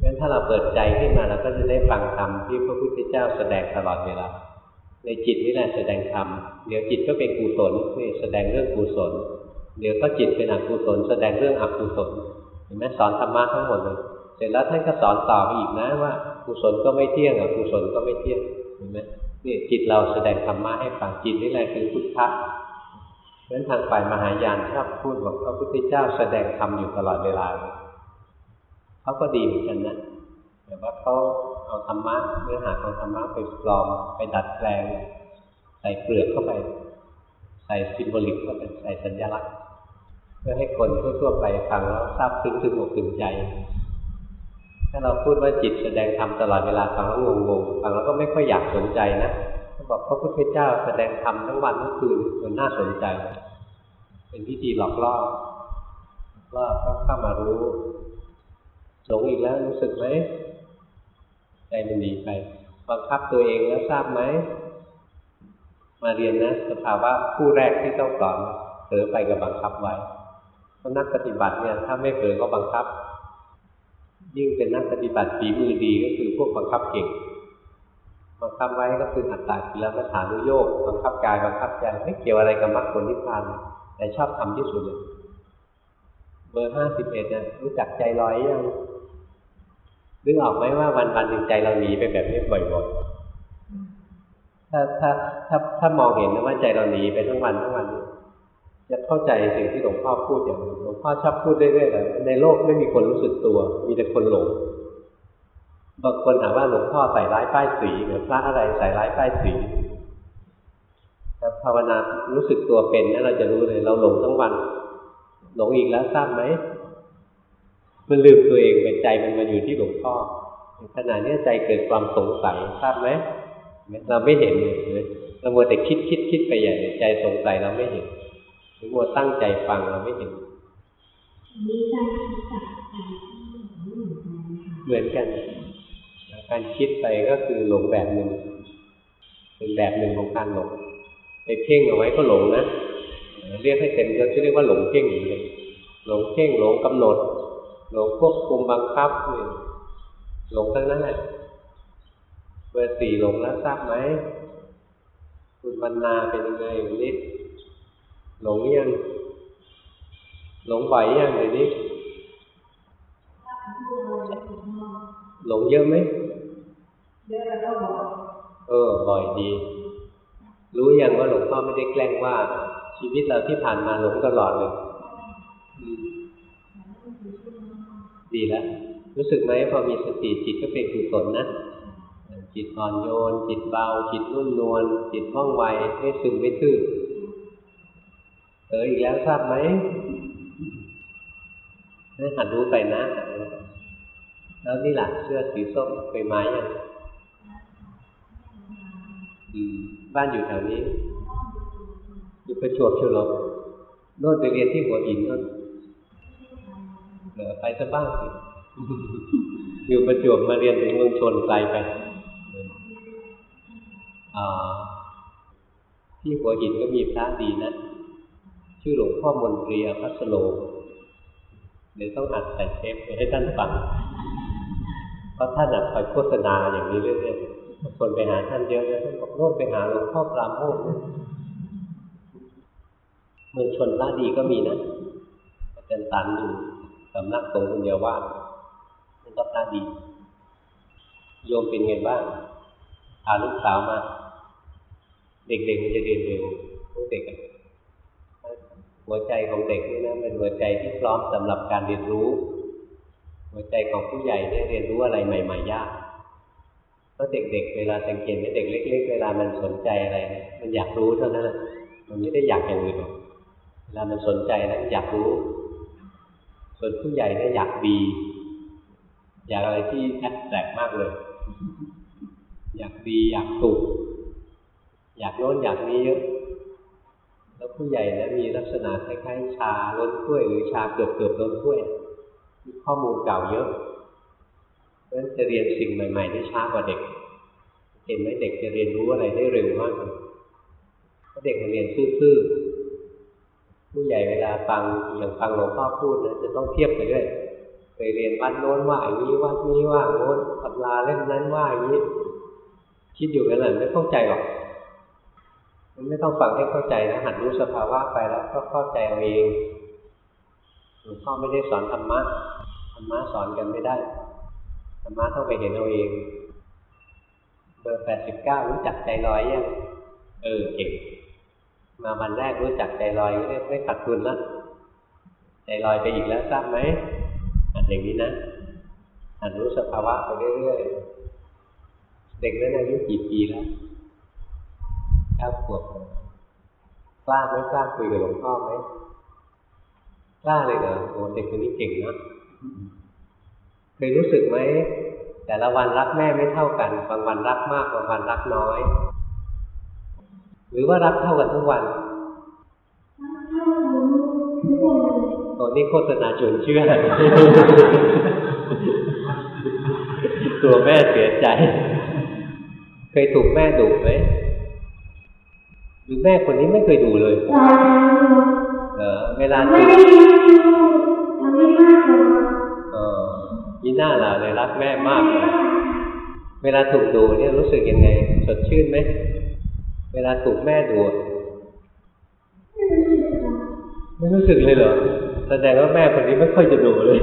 Speaker 1: งั้นถ้าเราเปิดใจขึ้นมาเราก็จะได้ฟังธรรมที่พระพุทธเจ้าแสดงตลอดเวลา ในจิตนี่แหละแสดงธรรม เดี๋ยวจิตก็เป็นกุศลนี่แสดงเรื่องกุศล เดี๋ยวก็จิตเป็นอกุศลแสดงเรื่องอกุศลเห็นไหมสอนธรรมะทั้งหมดเลยเสร็จแล้วท่านก็สอนต่อไปอีกนะว่ากุศลก็ไม่เที่ยงอกุศลก็ไม่เที่ยงเห็นไหมนี่จิตเราแสดงธรรมะให้ฟังจิตนี่แหละคือพุทธะเพราะทางฝ่ายมหายานชอบพูดบอกพระพุทธเจ้าแสดงธรรมอยู่ตลอดเวลาเขาก็ดีเหมือนกันนะแต่ว่าเขาเอาธรรมะเนื้อหาของธรรมะไปปลอมไปดัดแปลง ใส่เปลือกเข้าไป ใส่ซิมโบลิกเข้าไปใส่สัญลักษณ์ เพื่อให้คนทั่วๆไปฟังแล้วทราบซึ้งถึงอกถึงใจ ถ้าเราพูดว่าจิตแสดงธรรมตลอดเวลาฟังแล้วงงๆฟังแล้วก็ไม่ค่อยอยากสนใจนะเขาบอกพระพุทธเจ้าแสดงธรรมทั้งวันทั้งคืนมันน่าสนใจ เป็นพิธีหลอกล่อล่อก็เข้ามารู้หลงอีกแล้วรู้สึกไหมใจมันหนีไปบังคับตัวเองแล้วทราบไหมมาเรียนนะสภาวะผู้แรกที่ต้องสอนเผลอไปกับบังคับไว้ เพราะนักปฏิบัติเนี่ยถ้าไม่เผลอก็บังคับ ยิ่งเป็นนักปฏิบัติฝีมือดีก็คือพวกบังคับเก่งบังคับไว้ก็คืออัตตากิลมัฏฐานุโยกบังคับกายบังคับใจไม่เกี่ยวอะไรกับมรรคผลนิพพานแต่ชอบทำที่สุดเลยเบอร์ห้าสิบเอ็ดเนี่ยรู้จักใจลอยยังนึกออกไหมว่าวันวันหนึ่งใจเราหนีไปแบบนี้บ่อยๆถ้าถ้าถ้าถ้ามองเห็นนะว่าใจเราหนีไปทั้งวันทั้งวัน จะเข้าใจสิ่งที่หลวงพ่อพูดอย่างหลวงพ่อชอบพูดเรื่อยๆเลยในโลกไม่มีคนรู้สึกตัว มีแต่คนหลงบางคนถามว่าหลวงพ่อใส่ร้ายป้ายสีหรือพระอะไรใส่ร้ายป้ายสีภาวนารู้สึกตัวเป็นนะเราจะรู้เลย เราหลงทั้งวัน หลงอีกแล้วทราบไหมมันลืมตัวเองเป็นใจมันมาอยู่ที่หลวงพ่อขณะนี้ใจเกิดความสงสัยทราบไหมเราไม่เห็นเลยเรามัวแต่คิดคิดคิดไปใหญ่ใจสงสัยเราไม่เห็น หรือมัวตั้งใจฟังเราไม่เห็น
Speaker 3: มีใจคิดกับใจที่เหมือนกันค่ะ
Speaker 1: เหมือนกัน การคิดไปก็คือหลงแบบหนึ่ง เป็นแบบหนึ่งของการหลงไปเพ่งเอาไว้ก็หลงนะ เรียกให้เต็มยศจะเรียกว่าหลงเพ่งอย่างเดียวหลงเพ่งหลงกำหนด หลงควบคุมบังคับนี่หลงทั้งนั้นแหละเบอร์สี่หลงแล้วทราบไหมคุณบรรณาเป็นยังไงวันนี้ หลงยัง หลงบ่อยยังเดี๋ยวนี้หลงเยอะไหม
Speaker 3: เยอะแล้วก็บอก
Speaker 1: เออบ่อยดี รู้ยังว่าหลวงพ่อไม่ได้แกล้งว่า ชีวิตเราที่ผ่านมาหลงตลอดเลยดีแล้วรู้สึกไหมพอมีสติจิตก็เป็นกุศลนะจิตอ่อนโยน จิตเบา จิตนุ่มนวลจิตว่องไวไม่ซึมไม่ทื่อ เอออีกแล้วทราบไหมให้หัดรู้ไปนะหัดรู้ไปแล้วนี่แหละเสื้อสีส้มไปไม้ยังอืมบ้านอยู่แถวนี้ อยู่ประจวบเชียวเหรอโน่นไปเรียนที่หัวหินโน่นเออไปซะบ้างสิอยู่ประจวบมาเรียนถึงเมืองชนไกลไปอ่าที่หัวหินก็มีพระดีนะ ชื่อหลวงพ่อมนตรีอภัสโลเดี๋ยวต้องอัดใส่เทปไปให้ท่านฟัง เพราะท่านอะคอยโฆษณาอย่างนี้เรื่อยๆคนไปหาท่านเยอะเลยท่านบอกโน่นไปหาหลวงพ่อปราโมทเมืองชนพระดีก็มีนะอาจารย์ตันอยู่สำนักสงฆ์คนเดียวว่านั่นก็พระดี โยมเป็นไงบ้างพาลูกสาวมา เด็กๆมันจะเรียนเร็วพวกเด็กอะ หัวใจของเด็กนี่นะเป็นหัวใจที่พร้อมสำหรับการเรียนรู้ หัวใจของผู้ใหญ่เนี่ยเรียนรู้อะไรใหม่ ๆ ยากเพราะเด็กๆ เวลาสังเกตไหมเด็กเล็ก ๆ เวลามันสนใจอะไร มันอยากรู้เท่านั้นแหละมันไม่ได้อยากอย่างอื่นหรอกเวลามันสนใจแล้วอยากรู้ ส่วนผู้ใหญ่เนี่ยอยากดี อยากอะไรที่แอบแตกมากเลย อยากดีอยากถูกอยากโน้นอยากนี้เยอะ แล้วผู้ใหญ่นะมีลักษณะคล้ายๆชาล้นถ้วย หรือชาเกือบเกือบล้นถ้วยมีข้อมูลเก่าเยอะเพราะฉะนั้นจะเรียนสิ่งใหม่ ๆ ได้ช้ากว่าเด็ก เห็นไหมเด็กจะเรียนรู้อะไรได้เร็วมากเลยเพราะเด็กมันเรียนซื่อๆผู้ใหญ่เวลาฟังอย่างฟังหลวงพ่อพูดนะจะต้องเทียบไปด้วยไปเรียนวัดโน้นว่าอย่างนี้วัดนี้ว่าโน้นตำราเล่มนั้นว่าอย่างนี้คิดอยู่กันเลยไม่เข้าใจหรอก ไม่ต้องฟังให้เข้าใจนะหัดรู้สภาวะไปแล้วก็เข้าใจเอาเองหลวงพ่อไม่ได้สอนธรรมะธรรมะสอนกันไม่ได้ธรรมะต้องไปเห็นเอาเอง เบอร์แปดสิบเก้ารู้จักใจลอยยังเออเก่งมาวันแรกรู้จักใจลอยก็ไม่ขาดทุนแล้วใจลอยไปอีกแล้วทราบไหมอันอย่างนี้นะหัดรู้สภาวะไปเรื่อยๆเด็กนั้นอายุกี่ปีแล้ว เก้าขวบกล้าไหมกล้าคุยกับหลวงพ่อไหมกล้าเลยเหรอโอ้เด็กคนนี้เก่งนะเคยรู้สึกไหมแต่ละวันรักแม่ไม่เท่ากัน บางวันรักมากบางวันรักน้อย หรือว่ารักเท่ากันทุกวัน
Speaker 3: ถ้ารู้ทุกวันเลย
Speaker 1: ตอนนี้โฆษณาชวนเชื่อตัวแม่เสียใจ เคยถูกแม่ดุไหม รือแม่คนนี้ไม่เคยดูเลย
Speaker 3: เอ
Speaker 1: อเวลา
Speaker 3: ไม่
Speaker 1: ถูก
Speaker 3: ได้ทำไม่มากเลย
Speaker 1: เออมีหน้าล่ะเลยรักแม่มากเลยเวลาถูกดูเนี่ยรู้สึกยังไง สดชื่นไหม เวลาถูกแม่ดู ไม่รู้สึกเลยเหรอ แสดงว่าแม่คนนี้ไม่ค่อยจะดูเลย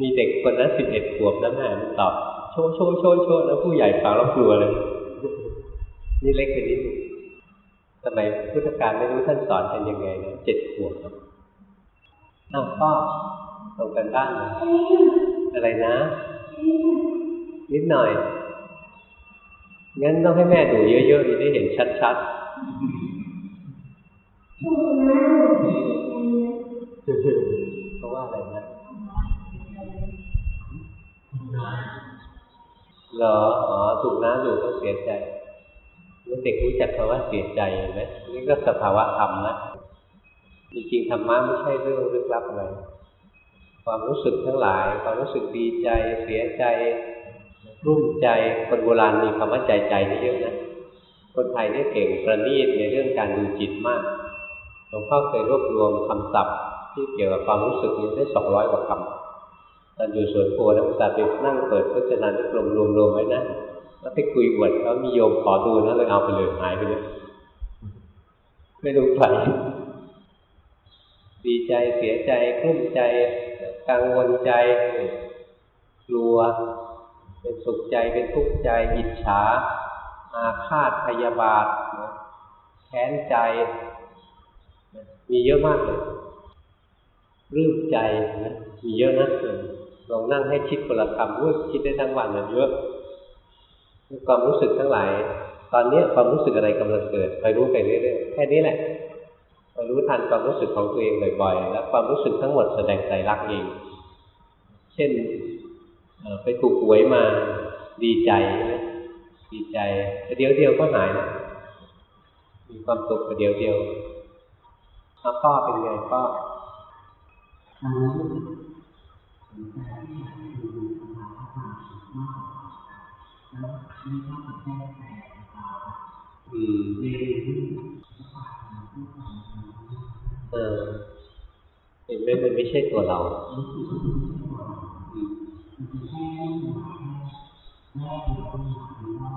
Speaker 1: มีเด็กคนนั้นสิบเอ็ดขวบนะแม่มันตอบ โชว์โชว์โชว์โชว์แล้วผู้ใหญ่ฟังแล้วกลัวเลย นี่เล็กไปนิดนึงสมัยพุทธกาลไม่รู้ท่านสอนกันยังไงนะเจ็ดขวบครับอ้าพ่อตรงกันบ้านนะอะไรนะ นิดหน่อย งั้นต้องให้แม่ดูเยอะๆจะได้เห็นชัดๆเพราะว่าอะไรนะ เหรออ๋อถูกน้าดูก็เสียใจเมื่อเด็กรู้จักคำว่าเสียใจเห็นไหมนี่ก็สภาวะธรรมนะจริงๆธรรมะไม่ใช่เรื่องลึกลับอะไรความรู้สึกทั้งหลาย ความรู้สึกดีใจ เสียใจรุ่มใจคนโบราณมีคำว่าใจใจนี่เยอะนะคนไทยนี่เก่งประณีตในเรื่องการดูจิตมากหลวงพ่อเคยรวบรวมคำศัพท์ ที่เกี่ยวกับความรู้สึกนี้ได้สองร้อยกว่าคำ ตอนอยู่สวนโพนักศึกษาไปนั่งเปิดพจนานุกรมรวมๆไว้นะแล้วไปคุยบวชเขามีโยมขอดูนะเลยเอาไปเลยหายไปเลยไม่รู้ใครดีใจเสียใจกลุ้มใจกังวลใจกลัว เป็นสุขใจเป็นทุกข์ใจอิจฉา อาฆาตพยาบาทแค้นใจ มีเยอะมากเลยรื้มใจนะมีเยอะนะเออ ลองนั่งให้คิดคนละคำด้คิดได้ทั้งวันนเยอะความรู้สึกทั้งหลาย ตอนเนี้ยความรู้สึกอะไรกำลังเกิดคอยรู้ไปเรื่อยๆแค่นี้แหละคอยรู้ทันความรู้สึกของตัวเองบ่อยๆแล้วความรู้สึกทั้งหมดแสดงใจรักเอง เช่นไปถูกหวยมาดีใจ ดีใจแต่เดียวเดียวก็หายนะมีความสุขแต่เดียวเดียวแล้วพ่อเป็นไงพ่อ
Speaker 2: อืมเรีย
Speaker 1: เออเห็นไหมมันไม่ใช่ตัวเรา
Speaker 2: รู้สึกว่ามันไม่ใช่ตัวเรา
Speaker 1: อืม
Speaker 2: มันเป็นแค่หวานแค่แรกเราต้องหวานหรือว่า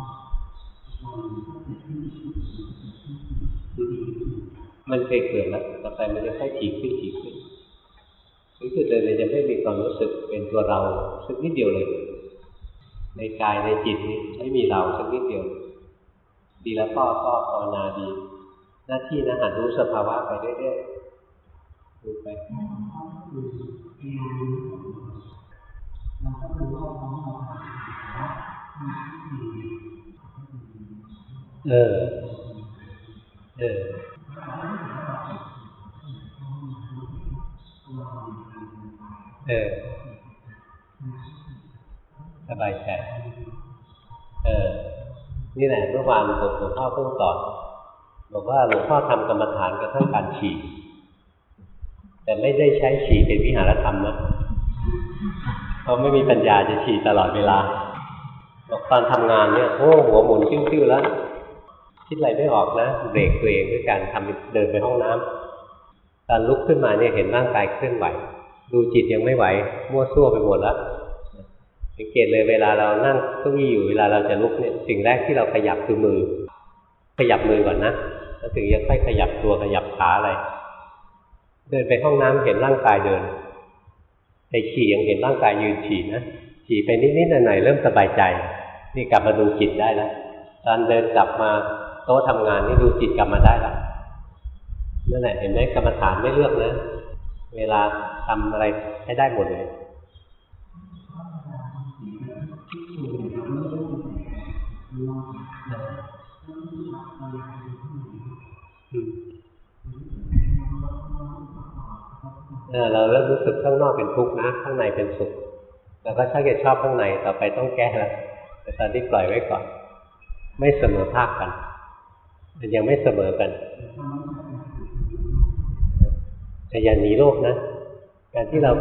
Speaker 2: วันก็เกิดขึ้นอีกเกิดขึ้นอีก
Speaker 1: มันเคยเกิดแล้ว ต่อไปมันจะค่อยถี่ขึ้นถี่ขึ้น รู้สึกเลยเลยจะไม่มีความรู้สึกเป็นตัวเราสักนิดเดียวเลย ในกายในจิตนี้ไม่มีเราสักนิดเดียว ดีแล้วพ่อพ่อภาวนาดี หน้าที่นะหัดรู้สภาวะไปเรื่อยๆดูไป
Speaker 2: เราก็รู้ว่าเอ
Speaker 1: อ เออ เออ สบายใจ เออ นี่แหละเมื่อวานหลวงพ่อเพิ่งสอนบอกว่าหลวงพ่อทำกรรมฐานกระทั่งการฉี่ แต่ไม่ได้ใช้ฉี่เป็นวิหารธรรมนะเพราะไม่มีปัญญาจะฉี่ตลอดเวลาบอกตอนทำงานเนี่ยโอ้หัวหมุนติ้วๆแล้วคิดอะไรไม่ออกนะเบรกตัวเองด้วยการทำเดินไปห้องน้ำตอนลุกขึ้นมาเนี่ยเห็นร่างกายเคลื่อนไหว ดูจิตยังไม่ไหว มั่วซั่วไปหมดแล้วสังเกตเลยเวลาเรานั่งเก้าอี้อยู่เวลาเราจะลุกเนี่ยสิ่งแรกที่เราขยับคือมือ ขยับมือก่อนนะแล้วถึงจะค่อยขยับตัวขยับขาอะไร เดินไปห้องน้ำเห็นร่างกายเดินไปฉี่ยังเห็นร่างกายยืนฉี่นะฉี่ไปนิดๆหน่อยๆเริ่มสบายใจ นี่กลับมาดูจิตได้แล้วตอนเดินกลับมาโต๊ะทำงานนี่ดูจิตกลับมาได้แล้วนั่นแหละเห็นไหมกรรมฐานไม่เลือกนะ เวลา ทำอะไรใช้ได้หมดเลยเออเราเริ่มรู้สึกข้างนอกเป็นทุกข์นะ ข้างในเป็นสุข แล้วก็ชักจะชอบข้างในต่อไปต้องแก้แล้วแต่ตอนนี้ปล่อยไว้ก่อน ไม่เสมอภาคกัน มันยังไม่เสมอกันแต่อย่าหนีโลกนะ การที่เรา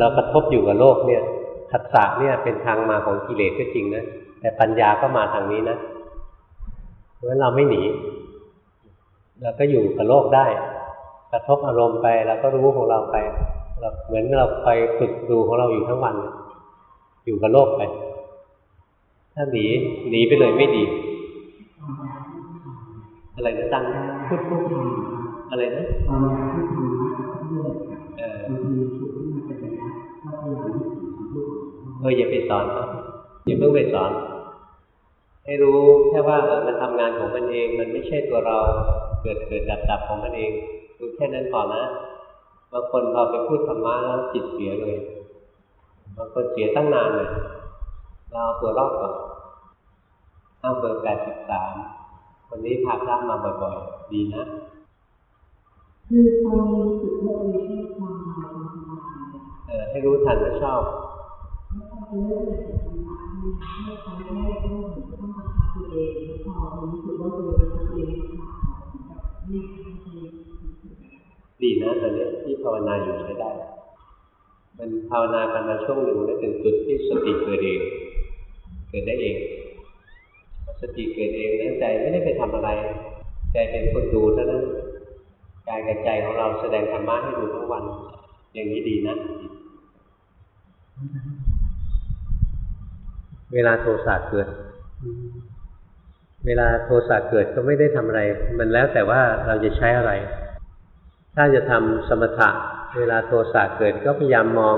Speaker 1: เรากระทบอยู่กับโลกเนี่ยทัศะเนี่ยเป็นทางมาของกิเลสก็จริงนะแต่ปัญญาก็มาทางนี้นะเพราะฉะนั้นเราไม่หนีเราก็อยู่กับโลกได้ กระทบอารมณ์ไปเราก็รู้ของเราไปเราเหมือนเราไปฝึกดูของเราอยู่ทั้งวัน อยู่กับโลกไป ถ้าหนีหนีไปเลยไม่ดี อะไรนะตั้งพูดพูด อะไรนะ
Speaker 2: ตอนนี้ที่ทำมาเพื่อ
Speaker 1: เออ
Speaker 2: บางทีถูกที่มันเป็นระยะก็พยายามที่จะพูด
Speaker 1: เอออย่าไปสอนเขาอย่าเพิ่งไปสอน ให้รู้แค่ว่าเออมันทำงานของมันเอง มันไม่ใช่ตัวเราเกิดเกิดดับดับของมันเองรู้แค่นั้นก่อนนะบางคนพอไปพูดธรรมะแล้วจิตเสียเลยบางคนเสียตั้งนานเลยเราเอาตัวรอดก่อนเอาเบอร์แปดสิบสามวันนี้พาพระมาบ่อยๆ ดีนะ
Speaker 3: คือตอนนี้รู้สึกว่าเองชอบความสบายความาย
Speaker 1: เออให้รู้ทันว่าชอบ
Speaker 3: แล้วพอไปเริ่มจากสมาธิให้ครั้งแรกก็เหมือนต้องบังคับตัวเองแล้วพอรู้สึกว่าตัวเองบังคับตัวเองมากๆไม่ทำตัวเอง
Speaker 1: ดีนะตอนนี้ที่ภาวนาอยู่ใช้ได้ มันภาวนากันมาช่วงหนึ่งแล้วถึงจุดที่สติเกิดเอง เกิดได้เอง สติเกิดเองนะใจไม่ได้ไปทำอะไร ใจเป็นคนดูเท่านั้น กายกับใจของเราแสดงธรรมะให้ดูทั้งวัน อย่างนี้ดีนะ เวลาโทสะเกิด เวลาโทสะเกิดก็ไม่ได้ทำอะไร มันแล้วแต่ว่าเราจะใช้อะไร ถ้าจะทำสมถะ เวลาโทสะเกิดก็พยายามมอง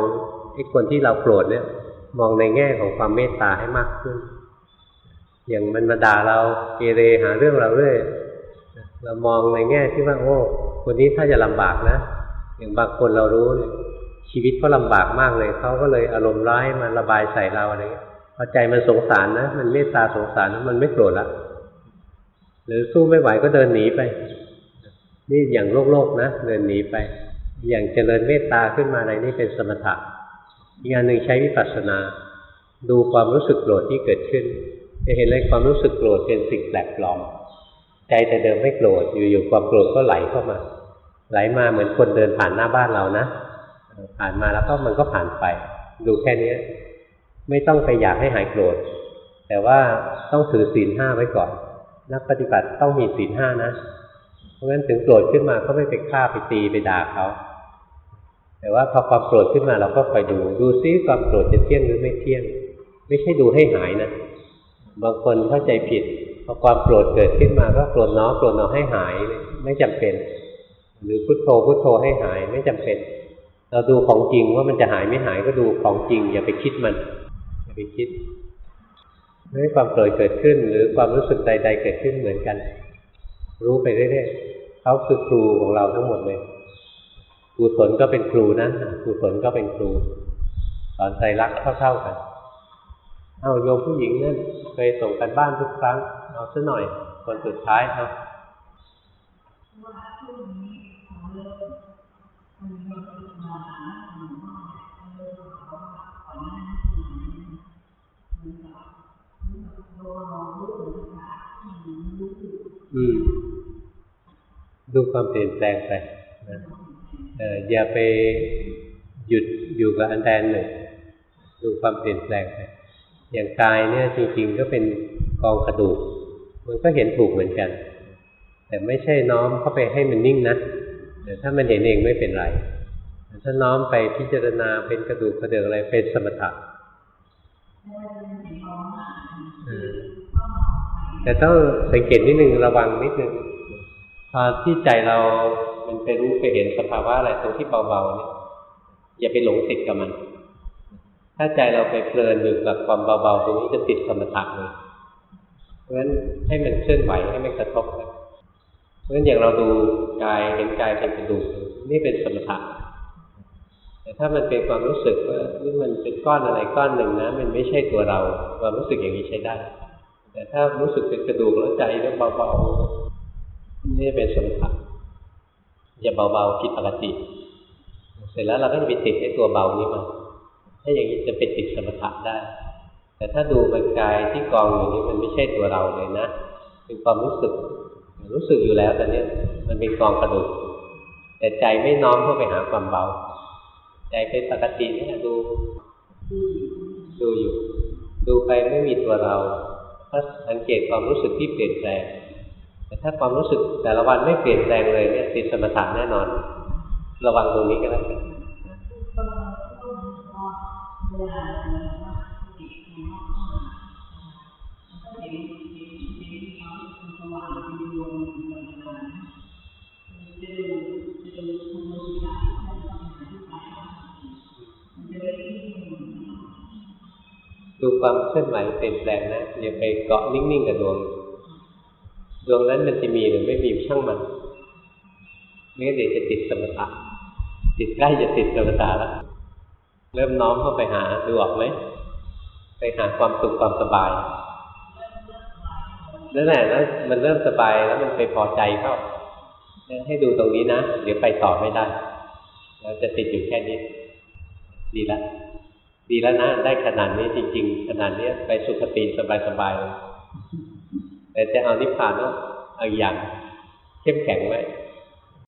Speaker 1: ไอ้คนที่เราโกรธเนี่ย มองในแง่ของความเมตตาให้มากขึ้น อย่างมันมาด่าเราเกเรหาเรื่องเราเรื่อยเรามองในแง่ที่ว่าโอ้ คนนี้ถ้าจะลำบากนะอย่างบางคนเรารู้เนี่ยชีวิตเขาลำบากมากเลยเขาก็เลยอารมณ์ร้ายมาระบายใส่เราอะไรเงี้ยพอใจมันสงสารนะมันเมตตาสงสารมันไม่โกรธละหรือสู้ไม่ไหวก็เดินหนีไป นี่อย่างโลกโลกนะเดินหนีไป อย่างเจริญเมตตาขึ้นมาในนี่เป็นสมถะอีกอันหนึ่งใช้วิปัสสนา ดูความรู้สึกโกรธที่เกิดขึ้นจะเห็นเลยความรู้สึกโกรธเป็นสิ่งแปลกปลอม ใจแต่เดิมไม่โกรธอยู่ๆความโกรธก็ไหลเข้ามา ไหลมาเหมือนคนเดินผ่านหน้าบ้านเรานะผ่านมาแล้วก็มันก็ผ่านไป ดูแค่นี้ไม่ต้องไปอยากให้หายโกรธ แต่ว่าต้องถือศีลห้าไว้ก่อน นักปฏิบัติต้องมีศีลห้านะ เพราะฉะนั้นถึงโกรธขึ้นมาก็ไม่ไปฆ่าไปตีไปด่าเขาแต่ว่าพอความโกรธขึ้นมาเราก็คอยดู ดูซิความโกรธจะเที่ยงหรือไม่เที่ยง ไม่ใช่ดูให้หายนะ บางคนเข้าใจผิด พอความโกรธเกิดขึ้นมาก็โกรธเนาะโกรธเนาะให้หายไม่จำเป็น หรือพุทโธพุทโธให้หายไม่จำเป็น เราดูของจริงว่ามันจะหายไม่หายก็ดูของจริง อย่าไปคิดมัน อย่าไปคิดไม่ให้ความโกรธเกิดขึ้น หรือความรู้สึกใด ๆ เกิดขึ้นเหมือนกัน รู้ไปเรื่อยๆเขาคือครูของเราทั้งหมดเลยกุศลก็เป็นครูนะกุศลก็เป็นครูสอนใจรักเท่าๆกัน เอาโยมผู้หญิงนั่นเคยส่งกันบ้านทุกครั้ง เอาซะหน่อยคนสุดท้ายเอาอืมดูความเปลี่ยนแปลงไปนะเอออย่าไปหยุดอยู่กับอันใดอันหนึ่งดูความเปลี่ยนแปลงไป อย่างกายเนี่ยจริงๆก็เป็นกองกระดูก มันก็เห็นถูกเหมือนกัน แต่ไม่ใช่น้อมเข้าไปให้มันนิ่งนะแต่ถ้ามันเห็นเองไม่เป็นไรแต่ถ้าน้อมไปพิจารณาเป็นกระดูกกระเดือกอะไรเป็นสมถะแต่ต้องสังเกตนิดนึงระวังนิดนึงพอที่ใจเรา มันไปรู้ไปเห็นสภาวะอะไรตรงที่เบาๆเนี่ยอย่าไปหลงติดกับมัน ถ้าใจเราไปเพลินอยู่กับความเบาๆตรงนี้จะติดสมถะเลยเพราะฉะนั้นให้มันเคลื่อนไหวให้มันกระทบกันเพราะฉะนั้นอย่างเราดูกายเห็นกายเป็นกระดูกนี่เป็นสมถะแต่ถ้ามันเป็นความรู้สึกว่านี่มันเป็นก้อนอะไรก้อนหนึ่งนะ มันไม่ใช่ตัวเราความรู้สึกอย่างนี้ใช้ได้ แต่ถ้ารู้สึกเป็นกระดูกแล้วใจก็เบาๆนี่เป็นสมถะอย่าเบาๆผิดปกติ เสร็จแล้วเราก็จะไปติดไอ้ตัวเบานี้มา ถ้าอย่างนี้จะเป็นติดสมถะได้ แต่ถ้าดูเป็นกายที่กองอยู่นี่มันไม่ใช่ตัวเราเลยนะ เป็นความรู้สึก รู้สึกอยู่แล้วแต่เนี้ยมันเป็นกองกระดูก แต่ใจไม่น้อมเข้าไปหาความเบา ใจเป็นปกติเนี่ยดู ดูอยู่ ดูไปไม่มีตัวเรา ถ้าสังเกตความรู้สึกที่เปลี่ยนแปลง แต่ถ้าความรู้สึกแต่ละวันไม่เปลี่ยนแปลงเลยเนี่ยติดสมถะแน่นอน ระวังตรงนี้ก็แล้วกัน
Speaker 2: ดู
Speaker 1: ความเคลื่อนไหวเปลี่ยนแปลงนะอย่าไปเกาะนิ่งๆกับดวง ดวงนั้นมันจะมีหรือไม่มีช่างมันไม่เดี๋ยวจะติดสมถะติดใกล้จะติดสมถะแล้วเริ่มน้อมเข้าไปหาดูออกไหมไปหาความสุขความสบายนั่นแหละแล้วมันเริ่มสบายแล้วมันไปพอใจเข้าให้ดูตรงนี้นะเดี๋ยวไปต่อไม่ได้เราจะติดอยู่แค่นี้ ดีละ ดีแล้วนะ ได้ขนาดนี้จริง ๆ ขนาดนี้ไปสุขติสบายๆเลยแต่จะเอานิพพานก็เอาอย่าง เข้มแข็งไว้